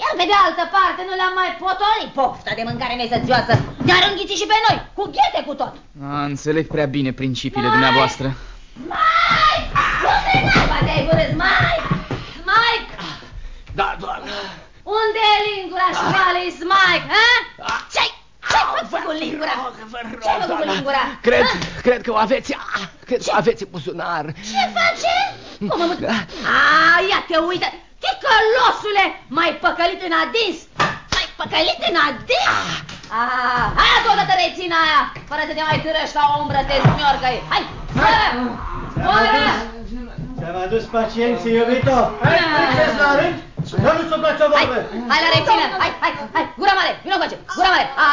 Iar pe de altă parte nu le-am mai potolit pofta de mâncare mesățioasă. Ne-ar înghiți și pe noi, cu ghete cu tot. A, înțeleg prea bine principiile dumneavoastră. Mai! Unde naiba te-ai vârâs, mai? Mike! Da, doamnă. Unde e lingura școalei, Mike, ha? Ce-ai ce-ai făcut cu lingura? Ce-ai făcut cu lingura? Cred, Ha? cred că o aveți, ah, cred că o aveți în buzunar. Ce face? Cum am A, ia te uită! Ticălosule, mai păcălit în adins! Mai păcălit în adins! Ah, hai tu odată rețina aia, fără să te mai târăși la o umbră, te smiorgăi! Hai, moară! Moară! Ți-am adus pacienții, iubito. Hai, treceți la rând. Să nu suplați o Hai, vorbă. hai la rețină! Hai, hai, hai! Gura mare! Vino cu Gura mare! A,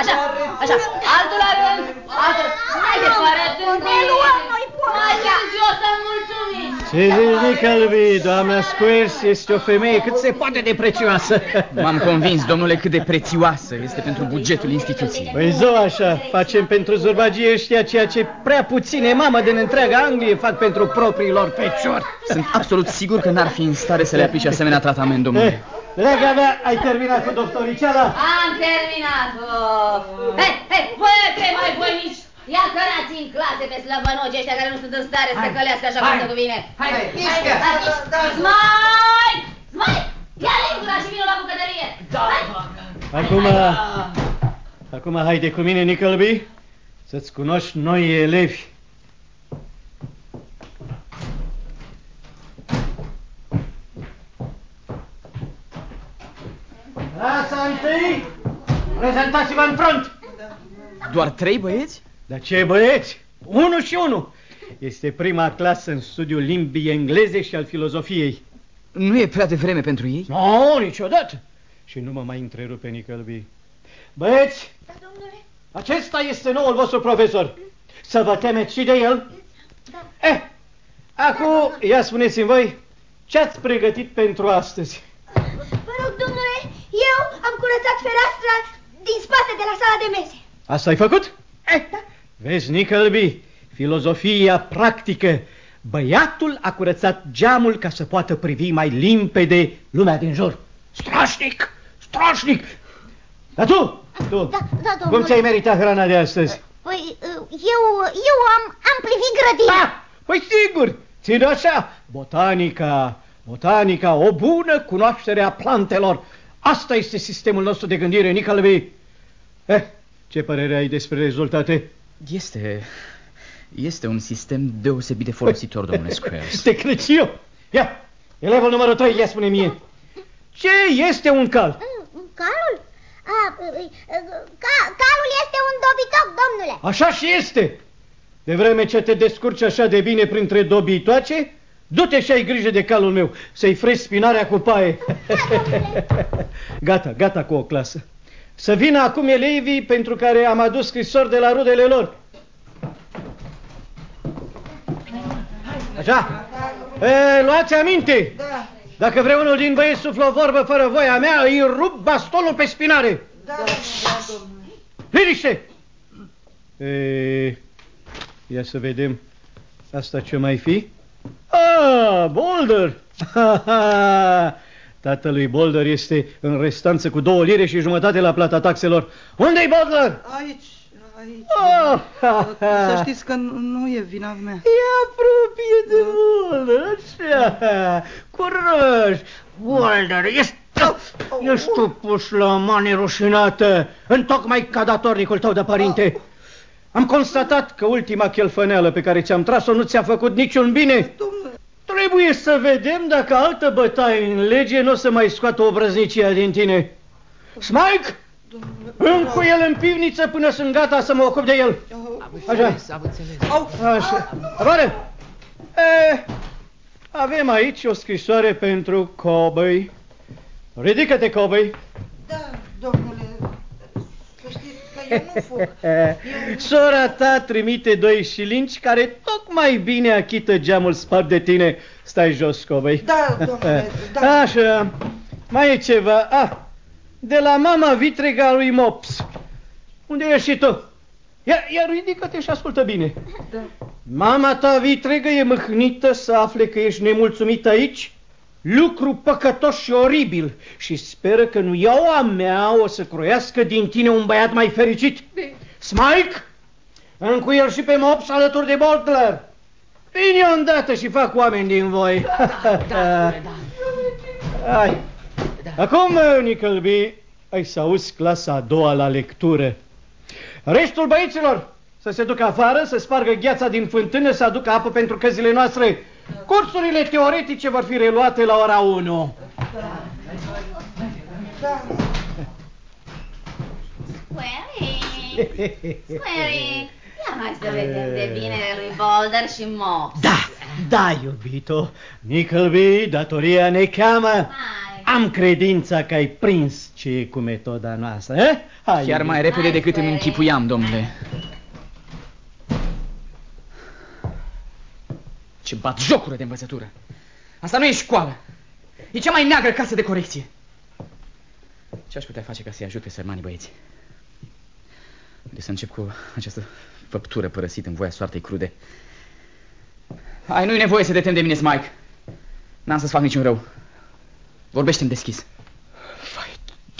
așa, așa! Altul la rând! Altul! Hai de fără Ne luăm noi Mai târziu o să mulțumim! Ce zici, Nicălbi? Doamna Squares este o femeie cât se poate de prețioasă. M-am convins, domnule, cât de prețioasă este pentru bugetul instituției. Păi zău așa, facem pentru zurbagii ăștia ceea ce prea puține mamă din întreaga Anglie fac pentru propriilor feciori. Sunt absolut sigur că n-ar fi în stare să le aplice asemenea tratament, Eh, domnule. Draga mea, ai terminat cu doctoriceala? Am terminat! Oh. Hei, hei, voi trei mai voinici! Ia cărați în clase pe slăbănogi ăștia care nu sunt în stare să călească așa cum se cuvine. Hai, hai, mișcă! hai, Smai! Smai! Ia lingura și vină la bucătărie! Da, Hai! doamnă. Acum, acum haide cu mine, Nicălbi, să-ți cunoști noi elevi. Clasa întâi, prezentați-vă în front. Doar trei băieți? Dar ce băieți? Unu și unu. Este prima clasă în studiul limbii engleze și al filozofiei. Nu e prea devreme pentru ei? Nu, no, niciodată. Și nu mă mai întrerupe, Nicălbi. Băieți, Da, domnule. acesta este noul vostru profesor. Să vă temeți și de el? Da. Eh, acum, ia spuneți-mi voi, ce ați pregătit pentru astăzi? Vă rog, domnule, eu am curățat fereastra din spate de la sala de mese. Asta ai făcut? Eh, Da. vezi, Nicălbi, filozofia practică. Băiatul a curățat geamul ca să poată privi mai limpede lumea din jur. Strașnic! Strașnic! Dar tu, tu, Da, da, cum domnule. ți-ai meritat hrana de astăzi? Păi, eu, eu am, am privit grădina. Da, păi sigur, ține așa. Botanica, botanica, o bună cunoaștere a plantelor. Asta este sistemul nostru de gândire, Nicălbi. Eh, ce părere ai despre rezultate? Este... Este un sistem deosebit de folositor, domnule Squares. Te cred și eu. Ia, elevul numărul 3, ia spune mie. Ce este un cal? Mm, Calul? A, ca, calul este un dobitoc, domnule. Așa și este. De vreme ce te descurci așa de bine printre dobitoace, du-te și ai grijă de calul meu, să-i freci spinarea cu paie. gata, gata cu o clasă. Să vină acum elevii pentru care am adus scrisori de la rudele lor. Așa? E, luați aminte! Dacă vreunul din băieți suflă o vorbă fără voia mea, îi rup bastonul pe spinare. Liniște! E, ia să vedem. Asta ce mai fi? Ah, Boulder! Tatălui Boulder este în restanță cu două lire și jumătate la plata taxelor. Unde-i Boulder? Aici, aici. Oh, Să știți că nu, nu e vina mea. E apropie de Boulder, așa. Curaj! Boulder, ești... Ești tu pus la mane rușinată, întocmai ca datornicul tău de părinte. Am constatat că ultima chelfăneală pe care ți-am tras-o nu ți-a făcut niciun bine. Domnule, Trebuie să vedem dacă altă bătaie în lege nu o să mai scoată obrăznicia din tine. Smike! domnule. Încu el în pivniță până sunt gata să mă ocup de el. Așa. Am înțeles. Au, Așa. Afară! E, avem aici o scrisoare pentru Cowboy. Ridică-te, Cowboy. da, domnule. Să știți că eu nu fug. Sora ta trimite doi șilinci care tocmai bine achită geamul spart de tine. Stai jos, Cowboy. Da, domnule, da. Așa. Mai e ceva. Ah, de la mama vitrega lui Mops. Unde ești și tu? Ia, ia ridică-te și ascultă bine. Da. Mama ta vitregă e mâhnită să afle că ești nemulțumit aici? Lucru păcătos și oribil și speră că nu eu a mea o să croiască din tine un băiat mai fericit. Smike, încuiel și pe Mops alături de Boltler. Vine îndată și fac oameni din voi. Hai. Acum, Nickelby, ai să auzi clasa a doua la lectură. Restul băieților să se ducă afară, să spargă gheața din fântână, să aducă apă pentru căzile noastre. Cursurile teoretice vor fi reluate la ora 1. Square, Square, ia mai să vedem de binele lui Boulder și Mops. Da, da, iubito. Nickelby, datoria ne cheamă. Hai. Am credința că ai prins ce e cu metoda noastră, eh? Hai, Chiar mai iubito. repede decât îmi Hai, închipuiam, domnule. Ce bat jocură de învățătură! Asta nu e școală! E cea mai neagră casă de corecție! Ce aș putea face ca să-i ajut pe sărmanii băieți? De să încep cu această făptură părăsită în voia soartei crude. Ai, nu-i nevoie să te temi de mine, Smike. N-am să-ți fac niciun rău. Vorbește-mi deschis. Vai,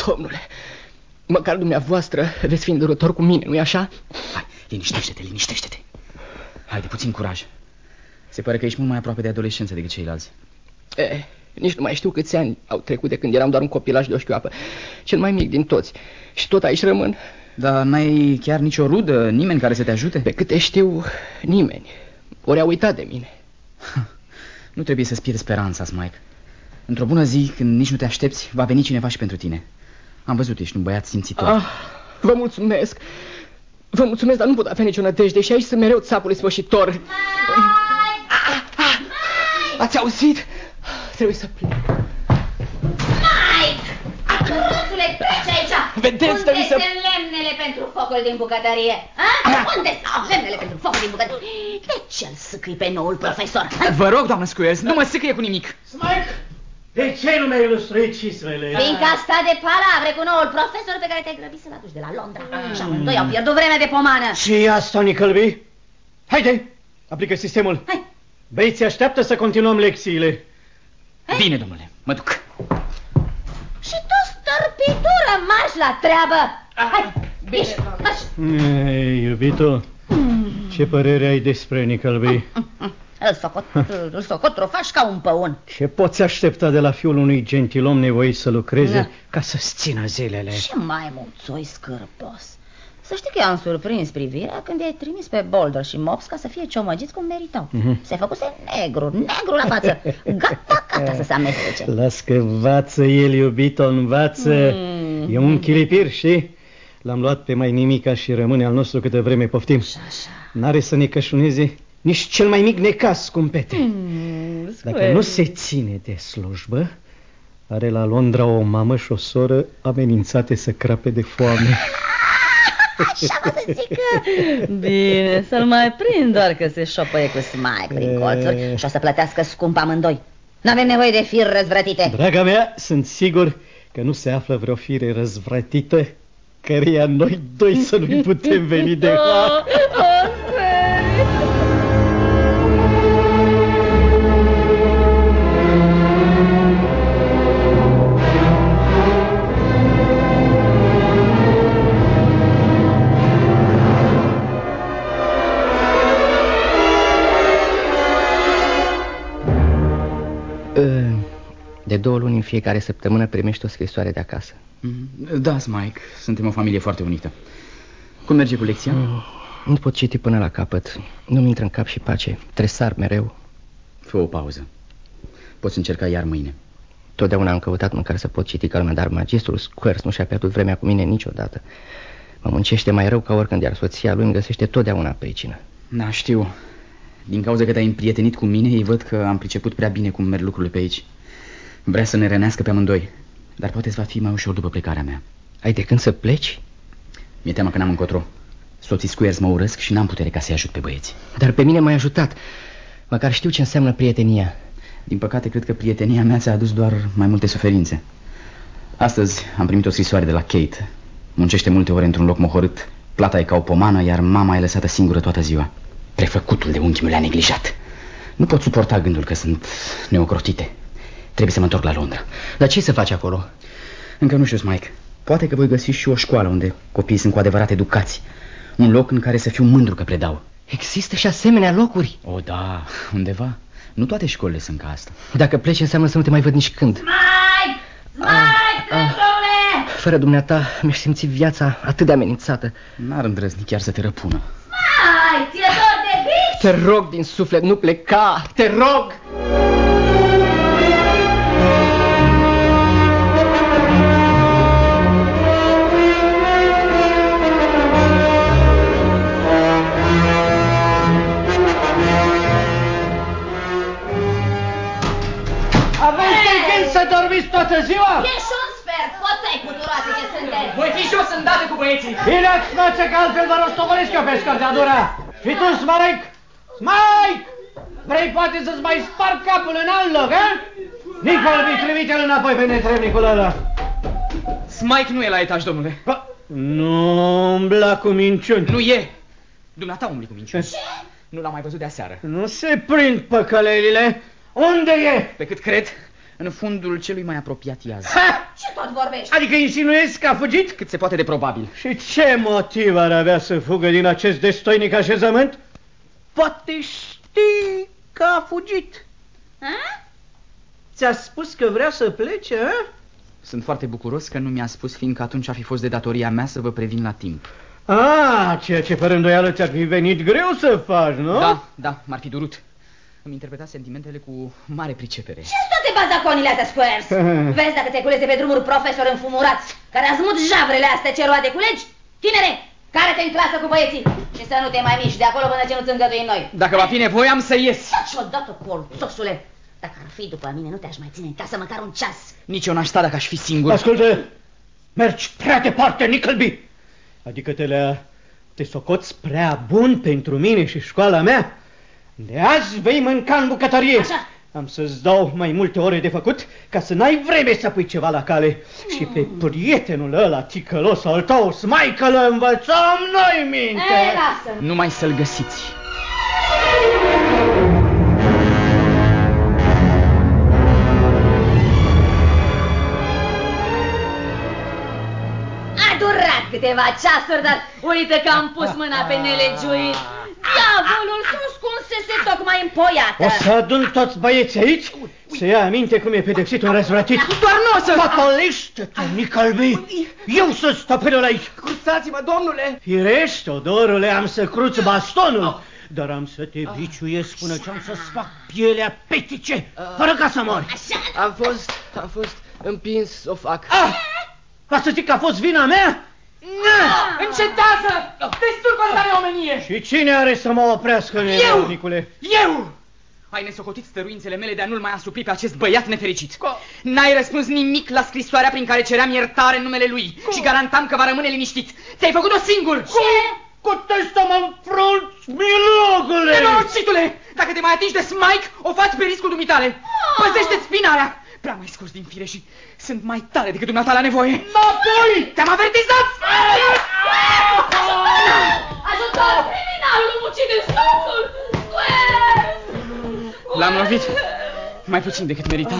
domnule, măcar dumneavoastră veți fi îndurător cu mine, nu-i așa? Hai, liniștește-te, liniștește-te. Hai, de puțin curaj. Se pare că ești mult mai aproape de adolescență decât ceilalți. E, nici nu mai știu câți ani au trecut de când eram doar un copilaj de o șchioapă, cel mai mic din toți. Și tot aici rămân. Dar n-ai chiar nicio rudă, nimeni care să te ajute? Pe câte știu, nimeni. Ori a uitat de mine. Nu trebuie să-ți pierzi speranța, Mike. Într-o bună zi, când nici nu te aștepți, va veni cineva și pentru tine. Am văzut, ești un băiat simțitor. Ah, vă mulțumesc. Vă mulțumesc, dar nu pot avea nicio nădejde și aici sunt mereu țapul ispășitor. Ați auzit? Trebuie să plec. Mike! Rusule, pleci aici! Vedeți, Unde trebuie să- sunt lemnele pentru focul din bucătărie? A? Unde sunt lemnele pentru focul din bucătărie? De ce îl sâcâi pe noul profesor? Vă rog, doamnă Squares, nu mă sâcâie cu nimic. Mike, de ce nu mi-ai ilustruit cismele? Fiindcă a stat de palavre cu noul profesor pe care te-ai grăbit să-l aduci de la Londra. Și amândoi au pierdut vremea de pomană. Și asta, Nicălbi? Haide, aplică sistemul. Hai. Băieții așteaptă să continuăm lecțiile. Bine, domnule, mă duc. Și tu, stărpitură, marș la treabă! Hai, bine, marș! Ei, iubito, ce părere ai despre Nicălbi? Îl socot, îl socot trofaș ca un păun. Ce poți aștepta de la fiul unui gentilom nevoit să lucreze Da. ca să-ți țină zilele? Și mai mulțoi scârpos. Să știi că i-am surprins privirea când i-ai trimis pe Boulder și Mops ca să fie ciomăgiți cum meritau. Mhm. Se făcuse negru, negru la față. Gata, gata să se amestece. Las că învață el, iubito, învață. Mm. E un chilipir, și L-am luat pe mai nimica și rămâne al nostru câte vreme poftim. N-are să ne cășuneze nici cel mai mic necas, scumpete. Mm, Dacă nu se ține de slujbă, are la Londra o mamă și o soră amenințate să crape de foame. Așa vă să zic Bine, să-l mai prind doar că se șopăie cu Smike prin colțuri și o să plătească scump amândoi. N-avem nevoie de fir răzvrătite. Draga mea, sunt sigur că nu se află vreo fire răzvrătită căreia noi doi să nu putem veni de har. două luni în fiecare săptămână primești o scrisoare de acasă. Mm, Da, Mike, suntem o familie foarte unită. Cum merge cu lecția? Nu pot citi până la capăt. Nu-mi intră în cap și pace. Tresar mereu. Fă o pauză. Poți încerca iar mâine. Totdeauna am căutat măcar să pot citi calma, dar magistrul Squares nu și-a pierdut vremea cu mine niciodată. Mă muncește mai rău ca oricând, iar soția lui îmi găsește totdeauna pricină. Da, știu. Din cauza că te-ai împrietenit cu mine, ei văd că am priceput prea bine cum merg lucrurile pe aici. Vrea să ne rănească pe amândoi. Dar poate îți va fi mai ușor după plecarea mea. Ai de când să pleci? Mi-e teamă că n-am încotro. Soții Squares mă urăsc și n-am putere ca să-i ajut pe băieți. Dar pe mine m-ai ajutat. Măcar știu ce înseamnă prietenia. Din păcate, cred că prietenia mea ți-a adus doar mai multe suferințe. Astăzi am primit o scrisoare de la Kate. Muncește multe ore într-un loc mohorât. Plata e ca o pomană, iar mama e lăsată singură toată ziua. Prefăcutul de unchi mi le-a neglijat. Nu pot suporta gândul că sunt neocrotite. Trebuie să mă întorc la Londra. Dar ce să faci acolo? Încă nu știu, Mike. Poate că voi găsi și o școală unde copiii sunt cu adevărat educați. Un loc în care să fiu mândru că predau. Există și asemenea locuri. O, da, undeva. Nu toate școlile sunt ca asta. Dacă pleci înseamnă să nu te mai văd nici când. Mike! Mike, Crăciune! Fără dumneata mi-aș simți viața atât de amenințată. N-ar îndrăzni chiar să te răpună. Mike, ție dor de bici? Te rog din suflet, nu pleca! Te rog! Dormiți toată ziua? Ești un sfert, poței puturoase ce sunteți. Voi fi jos îndată cu băieții! Bine ați face că altfel vă rostogolesc eu pe scărdadura. Și tu, Smarek? Smarek! Vrei poate să-ți mai sparg capul în alt loc, eh? Nicol, trimite-l înapoi pe netrebnicul ăla. Smike nu e la etaj, domnule. Bă, Nu umbla cu minciuni. Nu e. Dumneata umbli cu minciuni. Nu l-am mai văzut de aseară. Nu se prind păcălelile. Unde e? Pe cât cred, în fundul celui mai apropiat iaz. Ha! Ce tot vorbești? Adică insinuezi că a fugit? Cât se poate de probabil. Și ce motiv ar avea să fugă din acest destoinic așezământ? Poate știi că a fugit. Ha? Ți-a spus că vrea să plece, a? Sunt foarte bucuros că nu mi-a spus, fiindcă atunci ar fi fost de datoria mea să vă previn la timp. Ah, ceea ce fără îndoială ți-ar fi venit greu să faci, nu? Da, da, m-ar fi durut. Îmi interpreta sentimentele cu mare pricepere. Ce toate bazaconile astea, Squares? Vezi dacă te culese pe drumuri profesori înfumurați, care azmut javrele astea ce roade culegi? Tinere, Care-te în clasă cu băieții și să nu te mai miști de acolo până ce nu-ți îngăduim noi. Dacă va fi nevoie, am să ies. Și odată, colțosule, dacă ar fi după mine, nu te-aș mai ține în casă măcar un ceas. Nici eu n-aș sta dacă aș fi singur. Ascultă, mergi prea departe, Nickleby. Adică te, le te socoți prea bun pentru mine și școala mea. De azi vei mânca în bucătărie. Așa. Am să-ți dau mai multe ore de făcut ca să n-ai vreme să pui ceva la cale. Și pe prietenul ăla ticălos al tău, Michael, învățăm noi minte. Ei, lasă Nu mai să-l găsiți. A durat câteva ceasuri, dar uite că am pus mâna pe nelegiuit. Diavolul se ascunsese tocmai în poiată. O să adun toți băieții aici să ia aminte cum e pedepsit un răzvrătit. Doar nu o să... Păcălește-te, Nickleby! Eu să stăpânul aici! Cruțați-mă, domnule! Firește, odorule, am să cruț bastonul, dar am să te biciuiesc până ce am să-ți fac pielea petice, fără ca să mori. Am fost, am fost împins să o fac. Ah! Va să zic că a fost vina mea? Încetează! Destul cu atâta neomenie! Și cine are să mă oprească, nevonicule? Eu! Ai nesocotit stăruințele mele de a nu-l mai asupri pe acest băiat nefericit. N-ai răspuns nimic la scrisoarea prin care ceream iertare în numele lui și garantam că va rămâne liniștit. Ți-ai făcut-o singur! Ce? Cu testa mă înfrunți, milogule! Nenorocitule! Dacă te mai atingi de Smike, o faci pe riscul dumitale. Păzește-ți spinarea! Prea mai scos din fire și sunt mai tare decât dumneata la nevoie. Înapoi! Te-am avertizat! Ajutor! Criminalul îmi ucide soțul! L-am lovit mai puțin decât merita.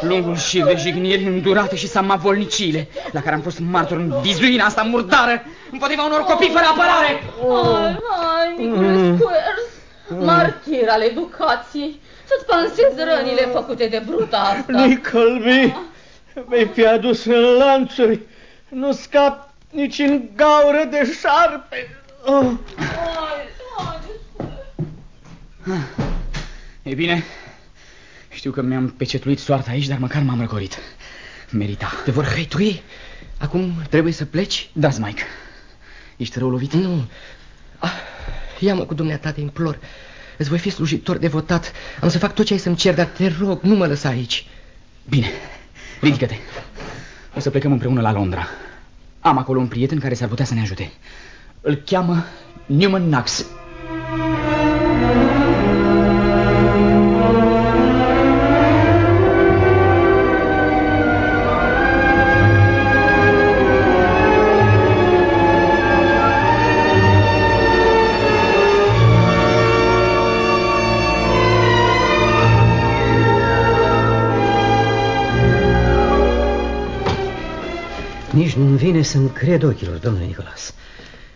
Lungul șir de jigniri îndurate și samavolniciile, la care am fost martor în vizuina asta murdară, împotriva unor copii fără apărare. Ai, ai, Nicule Squares, martir al educației, să-ți pansezi rănile făcute de bruta asta. Nickleby, vei fi adus în lanțuri. Nu scap nici în gaură de șarpe. Oh. Ai, ai, E bine, știu că mi-am pecetluit soarta aici, dar măcar m-am răcorit. Merita. Te vor hăitui? Acum trebuie să pleci? Da, Mike. Ești rău lovit? Nu. Ah, Ia-mă cu dumneata, te implor. Îți voi fi slujitor devotat. Am să fac tot ce ai să-mi cer, dar te rog, nu mă lăsa aici. Bine, ridică-te. O să plecăm împreună la Londra. Am acolo un prieten care s-ar putea să ne ajute. Îl cheamă Newman Knox. Să-mi cred ochilor, domnule Nicolas.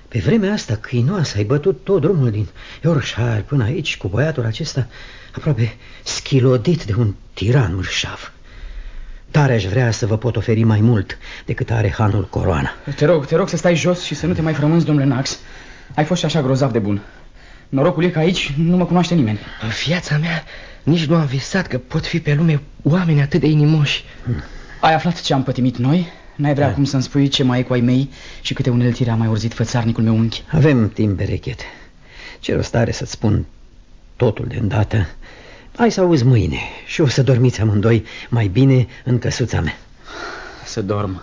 Pe vremea asta câinoasă ai bătut tot drumul din Yorkshire până aici cu băiatul acesta aproape schilodit de un tiran mărșav. Tare aș vrea să vă pot oferi mai mult decât are hanul coroana. Te rog, te rog să stai jos și să nu te mai frămânzi, domnule Knox. Ai fost și așa grozav de bun. Norocul e că aici nu mă cunoaște nimeni. În viața mea nici nu am visat că pot fi pe lume oameni atât de inimoși. Ai aflat ce am pătimit noi? N-ai vrea acum să-mi spui ce mai e cu ai mei și câte uneltire a mai urzit fățarnicul meu unchi? Avem timp berechet. Ce rost are să-ți spun totul de îndată? Hai să auzi mâine și o să dormiți amândoi mai bine în căsuța mea. Să dorm.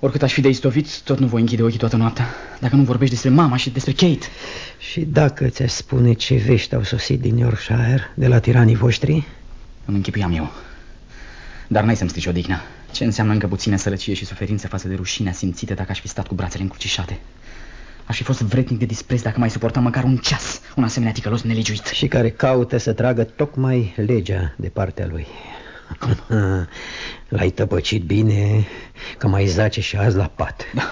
Oricât aș fi de istovit, tot nu voi închide ochii toată noaptea. Dacă nu vorbești despre mama și despre Kate. Și dacă ți-aș spune ce vești au sosit din Yorkshire, de la tiranii voștri? Îmi închipuiam eu. Dar n-ai să-mi strici odihna. Ce înseamnă încă puțină sărăcie și suferință față de rușinea simțită dacă aș fi stat cu brațele încrucișate? Aș fi fost vretnic de dispreț dacă mai suportam măcar un ceas un asemenea ticălos nelegiuit. Și care caută să tragă tocmai legea de partea lui. L-ai tăpăcit bine, că mai zace și azi la pat. Da.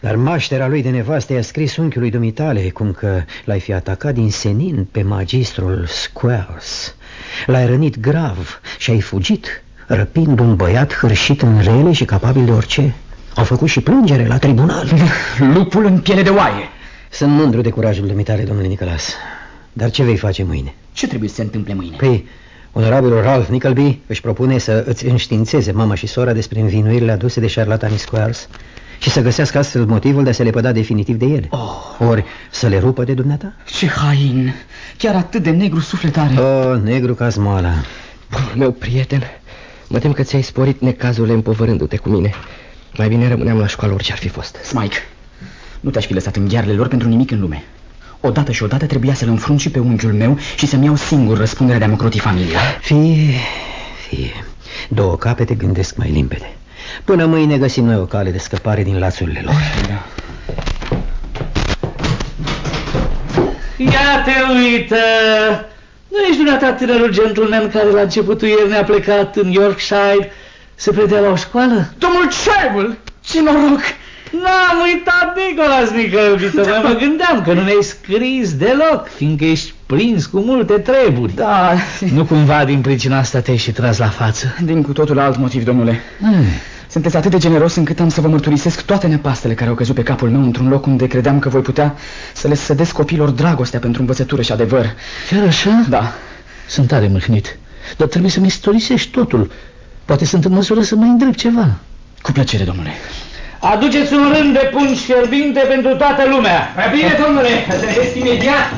Dar maștera lui de nevastă i-a scris unchiului dumitale cum că l-ai fi atacat din senin pe magistrul Squares. L-ai rănit grav și ai fugit, răpind un băiat hârșit în rele și capabil de orice. Au făcut și plângere la tribunal. Lupul în piele de oaie. Sunt mândru de curajul dumitale, domnule Nicolas. Dar ce vei face mâine? Ce trebuie să se întâmple mâine? Păi, onorabilul Ralph Nickleby își propune să îți înștiințeze mama și sora despre învinuirile aduse de șarlatanii Squares și să găsească astfel motivul de a se lepăda definitiv de ele. Oh. Ori să le rupă de dumneata? Ce hain! Chiar atât de negru sufletare. Oh, negru ca smoala. Bunul meu prieten, mă tem că ți-ai sporit necazurile împovărându-te cu mine. Mai bine rămâneam la școală orice ar fi fost. Smike, nu te-aș fi lăsat în ghearele lor pentru nimic în lume. Odată și odată trebuia să-l înfrunt și pe unchiul meu și să-mi iau singur răspunderea de a mă croti familia. Fie, fie. Două capete gândesc mai limpede. Până mâine găsim noi o cale de scăpare din lațurile lor. Da. Ia te uită! Nu ești dumneata tânărul gentleman care la începutul ieri ne-a plecat în Yorkshire să predea la o școală? Domnul Cherble! Ce noroc! N-am uitat, Nicolas Nicălbi, tocmai mă gândeam că nu ne-ai scris deloc, fiindcă ești prins cu multe treburi. Da, Nu cumva din pricina asta te-ai și tras la față? din cu totul alt motiv, domnule. Hmm. Sunteți atât de generos încât am să vă mărturisesc toate nepastele care au căzut pe capul meu într-un loc unde credeam că voi putea să le sădesc copiilor dragostea pentru învățătură și adevăr. Chiar așa? Da, Sunt tare mâhnit, dar trebuie să-mi istorisești totul. Poate sunt în măsură să mai îndrept ceva. cu plăcere, domnule. Aduceți un rând de pungi fierbinte pentru toată lumea. Prea bine, domnule, să imediat.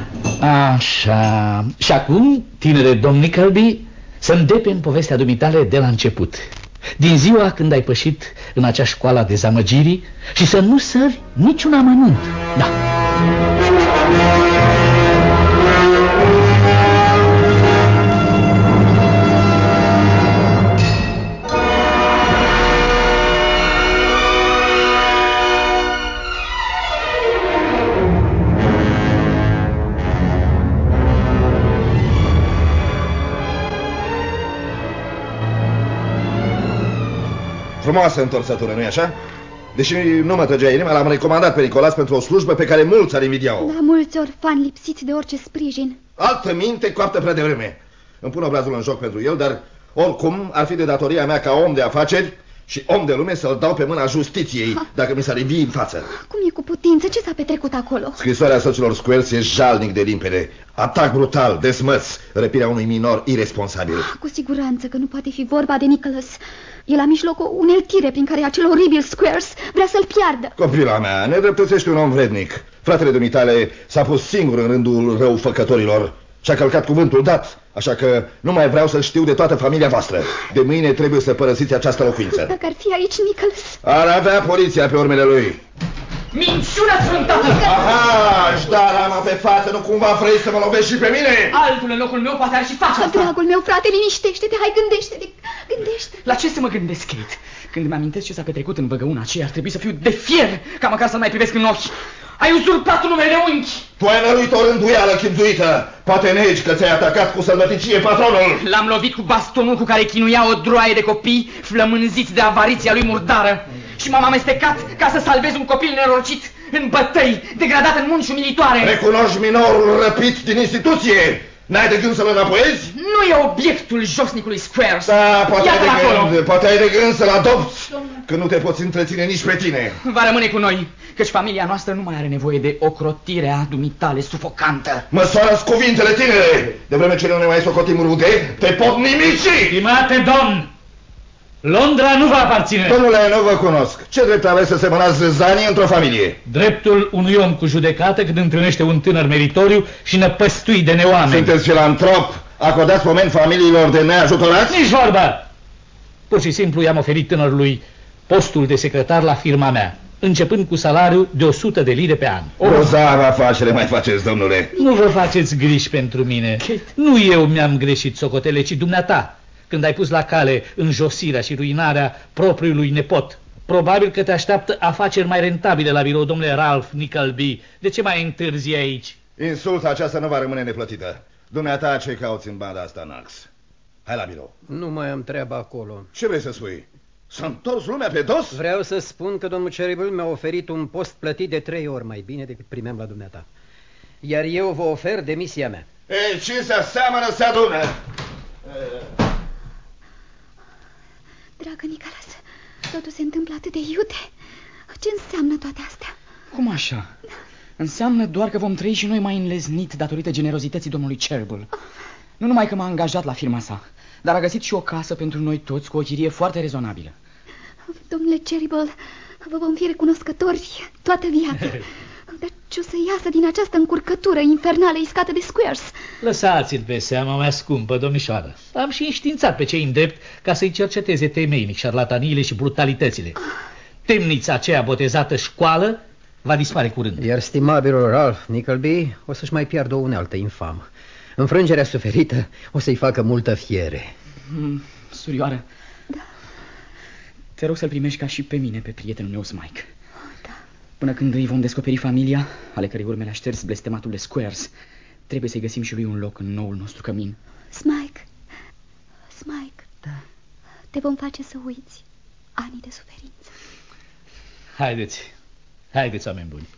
Așa. Și acum, tinere domn Nickleby, să îndepem povestea dumitale de la început. Din ziua când ai pășit în acea școală a dezamăgirii și să nu sări niciun amănunt. Da. Frumoasă întorsătură, nu-i așa? Deși nu mă trăgea inima, l-am recomandat pe Nicolas pentru o slujbă pe care mulți ar invidia-o. La mulți orfani lipsiți de orice sprijin. Altă minte coaptă prea devreme. Îmi pun obrazul în joc pentru el, dar oricum ar fi de datoria mea ca om de afaceri și om de lume să-l dau pe mâna justiției dacă mi s-ar ivi în față. Cum e cu putință? Ce s-a petrecut acolo? Scrisoarea soților Squares e jalnic de limpede. Atac brutal, desmăț, răpirea unui minor irresponsabil. Cu siguranță că nu poate fi vorba de Nicholas. E la mijlocul uneltire prin care acel oribil Squares vrea să-l piardă. Copila mea, ne dreptățește un om vrednic. Fratele dumitale s-a pus singur în rândul răufăcătorilor și a călcat cuvântul dat, așa că nu mai vreau să știu de toată familia voastră. De mâine trebuie să părăsiți această locuință. Dacă ar fi aici Nicholas... Ar avea poliția pe urmele lui. Minciună sfântată! Aha, își da rama pe față, nu cumva vrei să mă lovești și pe mine? Altul în locul meu poate ar și face asta. Dragul meu, frate, liniștește-te, hai, gândește-te, gândește La ce să mă gândesc, Kate? Când îmi amintesc ce s-a petrecut în văgăuna aceea, ar trebui să fiu de fier ca măcar să-l mai privesc în ochi. Ai uzurpat numele de unchi! Tu ai năruit o rânduială chipzuită. Poate negi că ți-ai atacat cu sălbăticie patronul. L-am lovit cu bastonul cu care chinuia o droaie de copii, flămânziți de avariția lui murdară. Și m-am amestecat ca să salvez un copil nerocit în bătăi, degradat în munci umilitoare. Recunoști minorul răpit din instituție. N-ai de gând să-l înapoiezi? Nu e obiectul josnicului Squares. Da, poate ai, Iată-l de acolo. gând, poate ai de gând să-l adopți, că nu te poți întreține nici pe tine. Va rămâne cu noi, căci familia noastră nu mai are nevoie de ocrotirea dumitale sufocantă. Măsoară-ți cuvintele, tinere! De vreme ce nu ne mai socotim rude, te pot nimici! Stimate domn, Londra nu vă aparține. Domnule, nu vă cunosc. Ce drept aveți să semănați zanii într-o familie? Dreptul unui om cu judecată când întâlnește un tânăr meritoriu și năpăstui de neoameni. Sunteți filantrop? Acordați moment familiilor de neajutorați? Nici vorba! Pur și simplu i-am oferit tânărului postul de secretar la firma mea, începând cu salariu de 100 de lire pe an. Grozavă afacere mai faceți, domnule. Nu vă faceți griji pentru mine. Nu eu mi-am greșit socotele, ci dumneata, când ai pus la cale înjosirea și ruinarea propriului nepot. Probabil că te așteaptă afaceri mai rentabile la birou, domnule Ralph Nickleby. De ce mai întârzi aici? Insulta aceasta nu va rămâne neplătită. Dumneata ce cauți în banda asta, Nax? Hai la birou. Nu mai am treabă acolo. Ce vrei să spui? S-a întors lumea pe dos? Vreau să spun că domnul Cherryville mi-a oferit un post plătit de trei ori mai bine decât primeam la dumneata. Iar eu vă ofer demisia mea. E, ce se aseamănă se adună. Dragă Nicholas, totul se întâmplă atât de iute. Ce înseamnă toate astea? Cum așa? Înseamnă doar că vom trăi și noi mai înleznit datorită generozității domnului Cherble. Nu numai că m-a angajat la firma sa, dar a găsit și o casă pentru noi toți cu o chirie foarte rezonabilă. Domnule Cherryble, Vă vom fi recunoscători toată viața. Dar ce o să iasă din această încurcătură infernală iscată de Squares? Lăsați-l pe seama mea scumpă, domnișoară. Am și înștiințat pe cei îndrept ca să-i cerceteze temeinic șarlataniile și brutalitățile. Temnița aceea botezată școală va dispare curând. Iar stimabilul Ralph Nickleby o să-și mai piardă o unealtă infamă. Înfrângerea suferită o să-i facă multă fiere. Mm, surioară, da. te rog să-l primești ca și pe mine, pe prietenul meu, Smike. Da. Până când îi vom descoperi familia, ale cărei urme le-a șters blestematul de Squares, trebuie să-i găsim și lui un loc în noul nostru cămin. Smike, Smike, Da. te vom face să uiți anii de suferință. Haideți, haideți, oameni buni.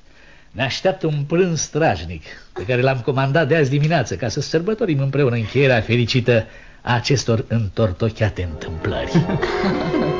Ne așteaptă un prânz strajnic pe care l-am comandat de azi dimineață ca să sărbătorim împreună încheierea fericită a acestor întortocheate întâmplări.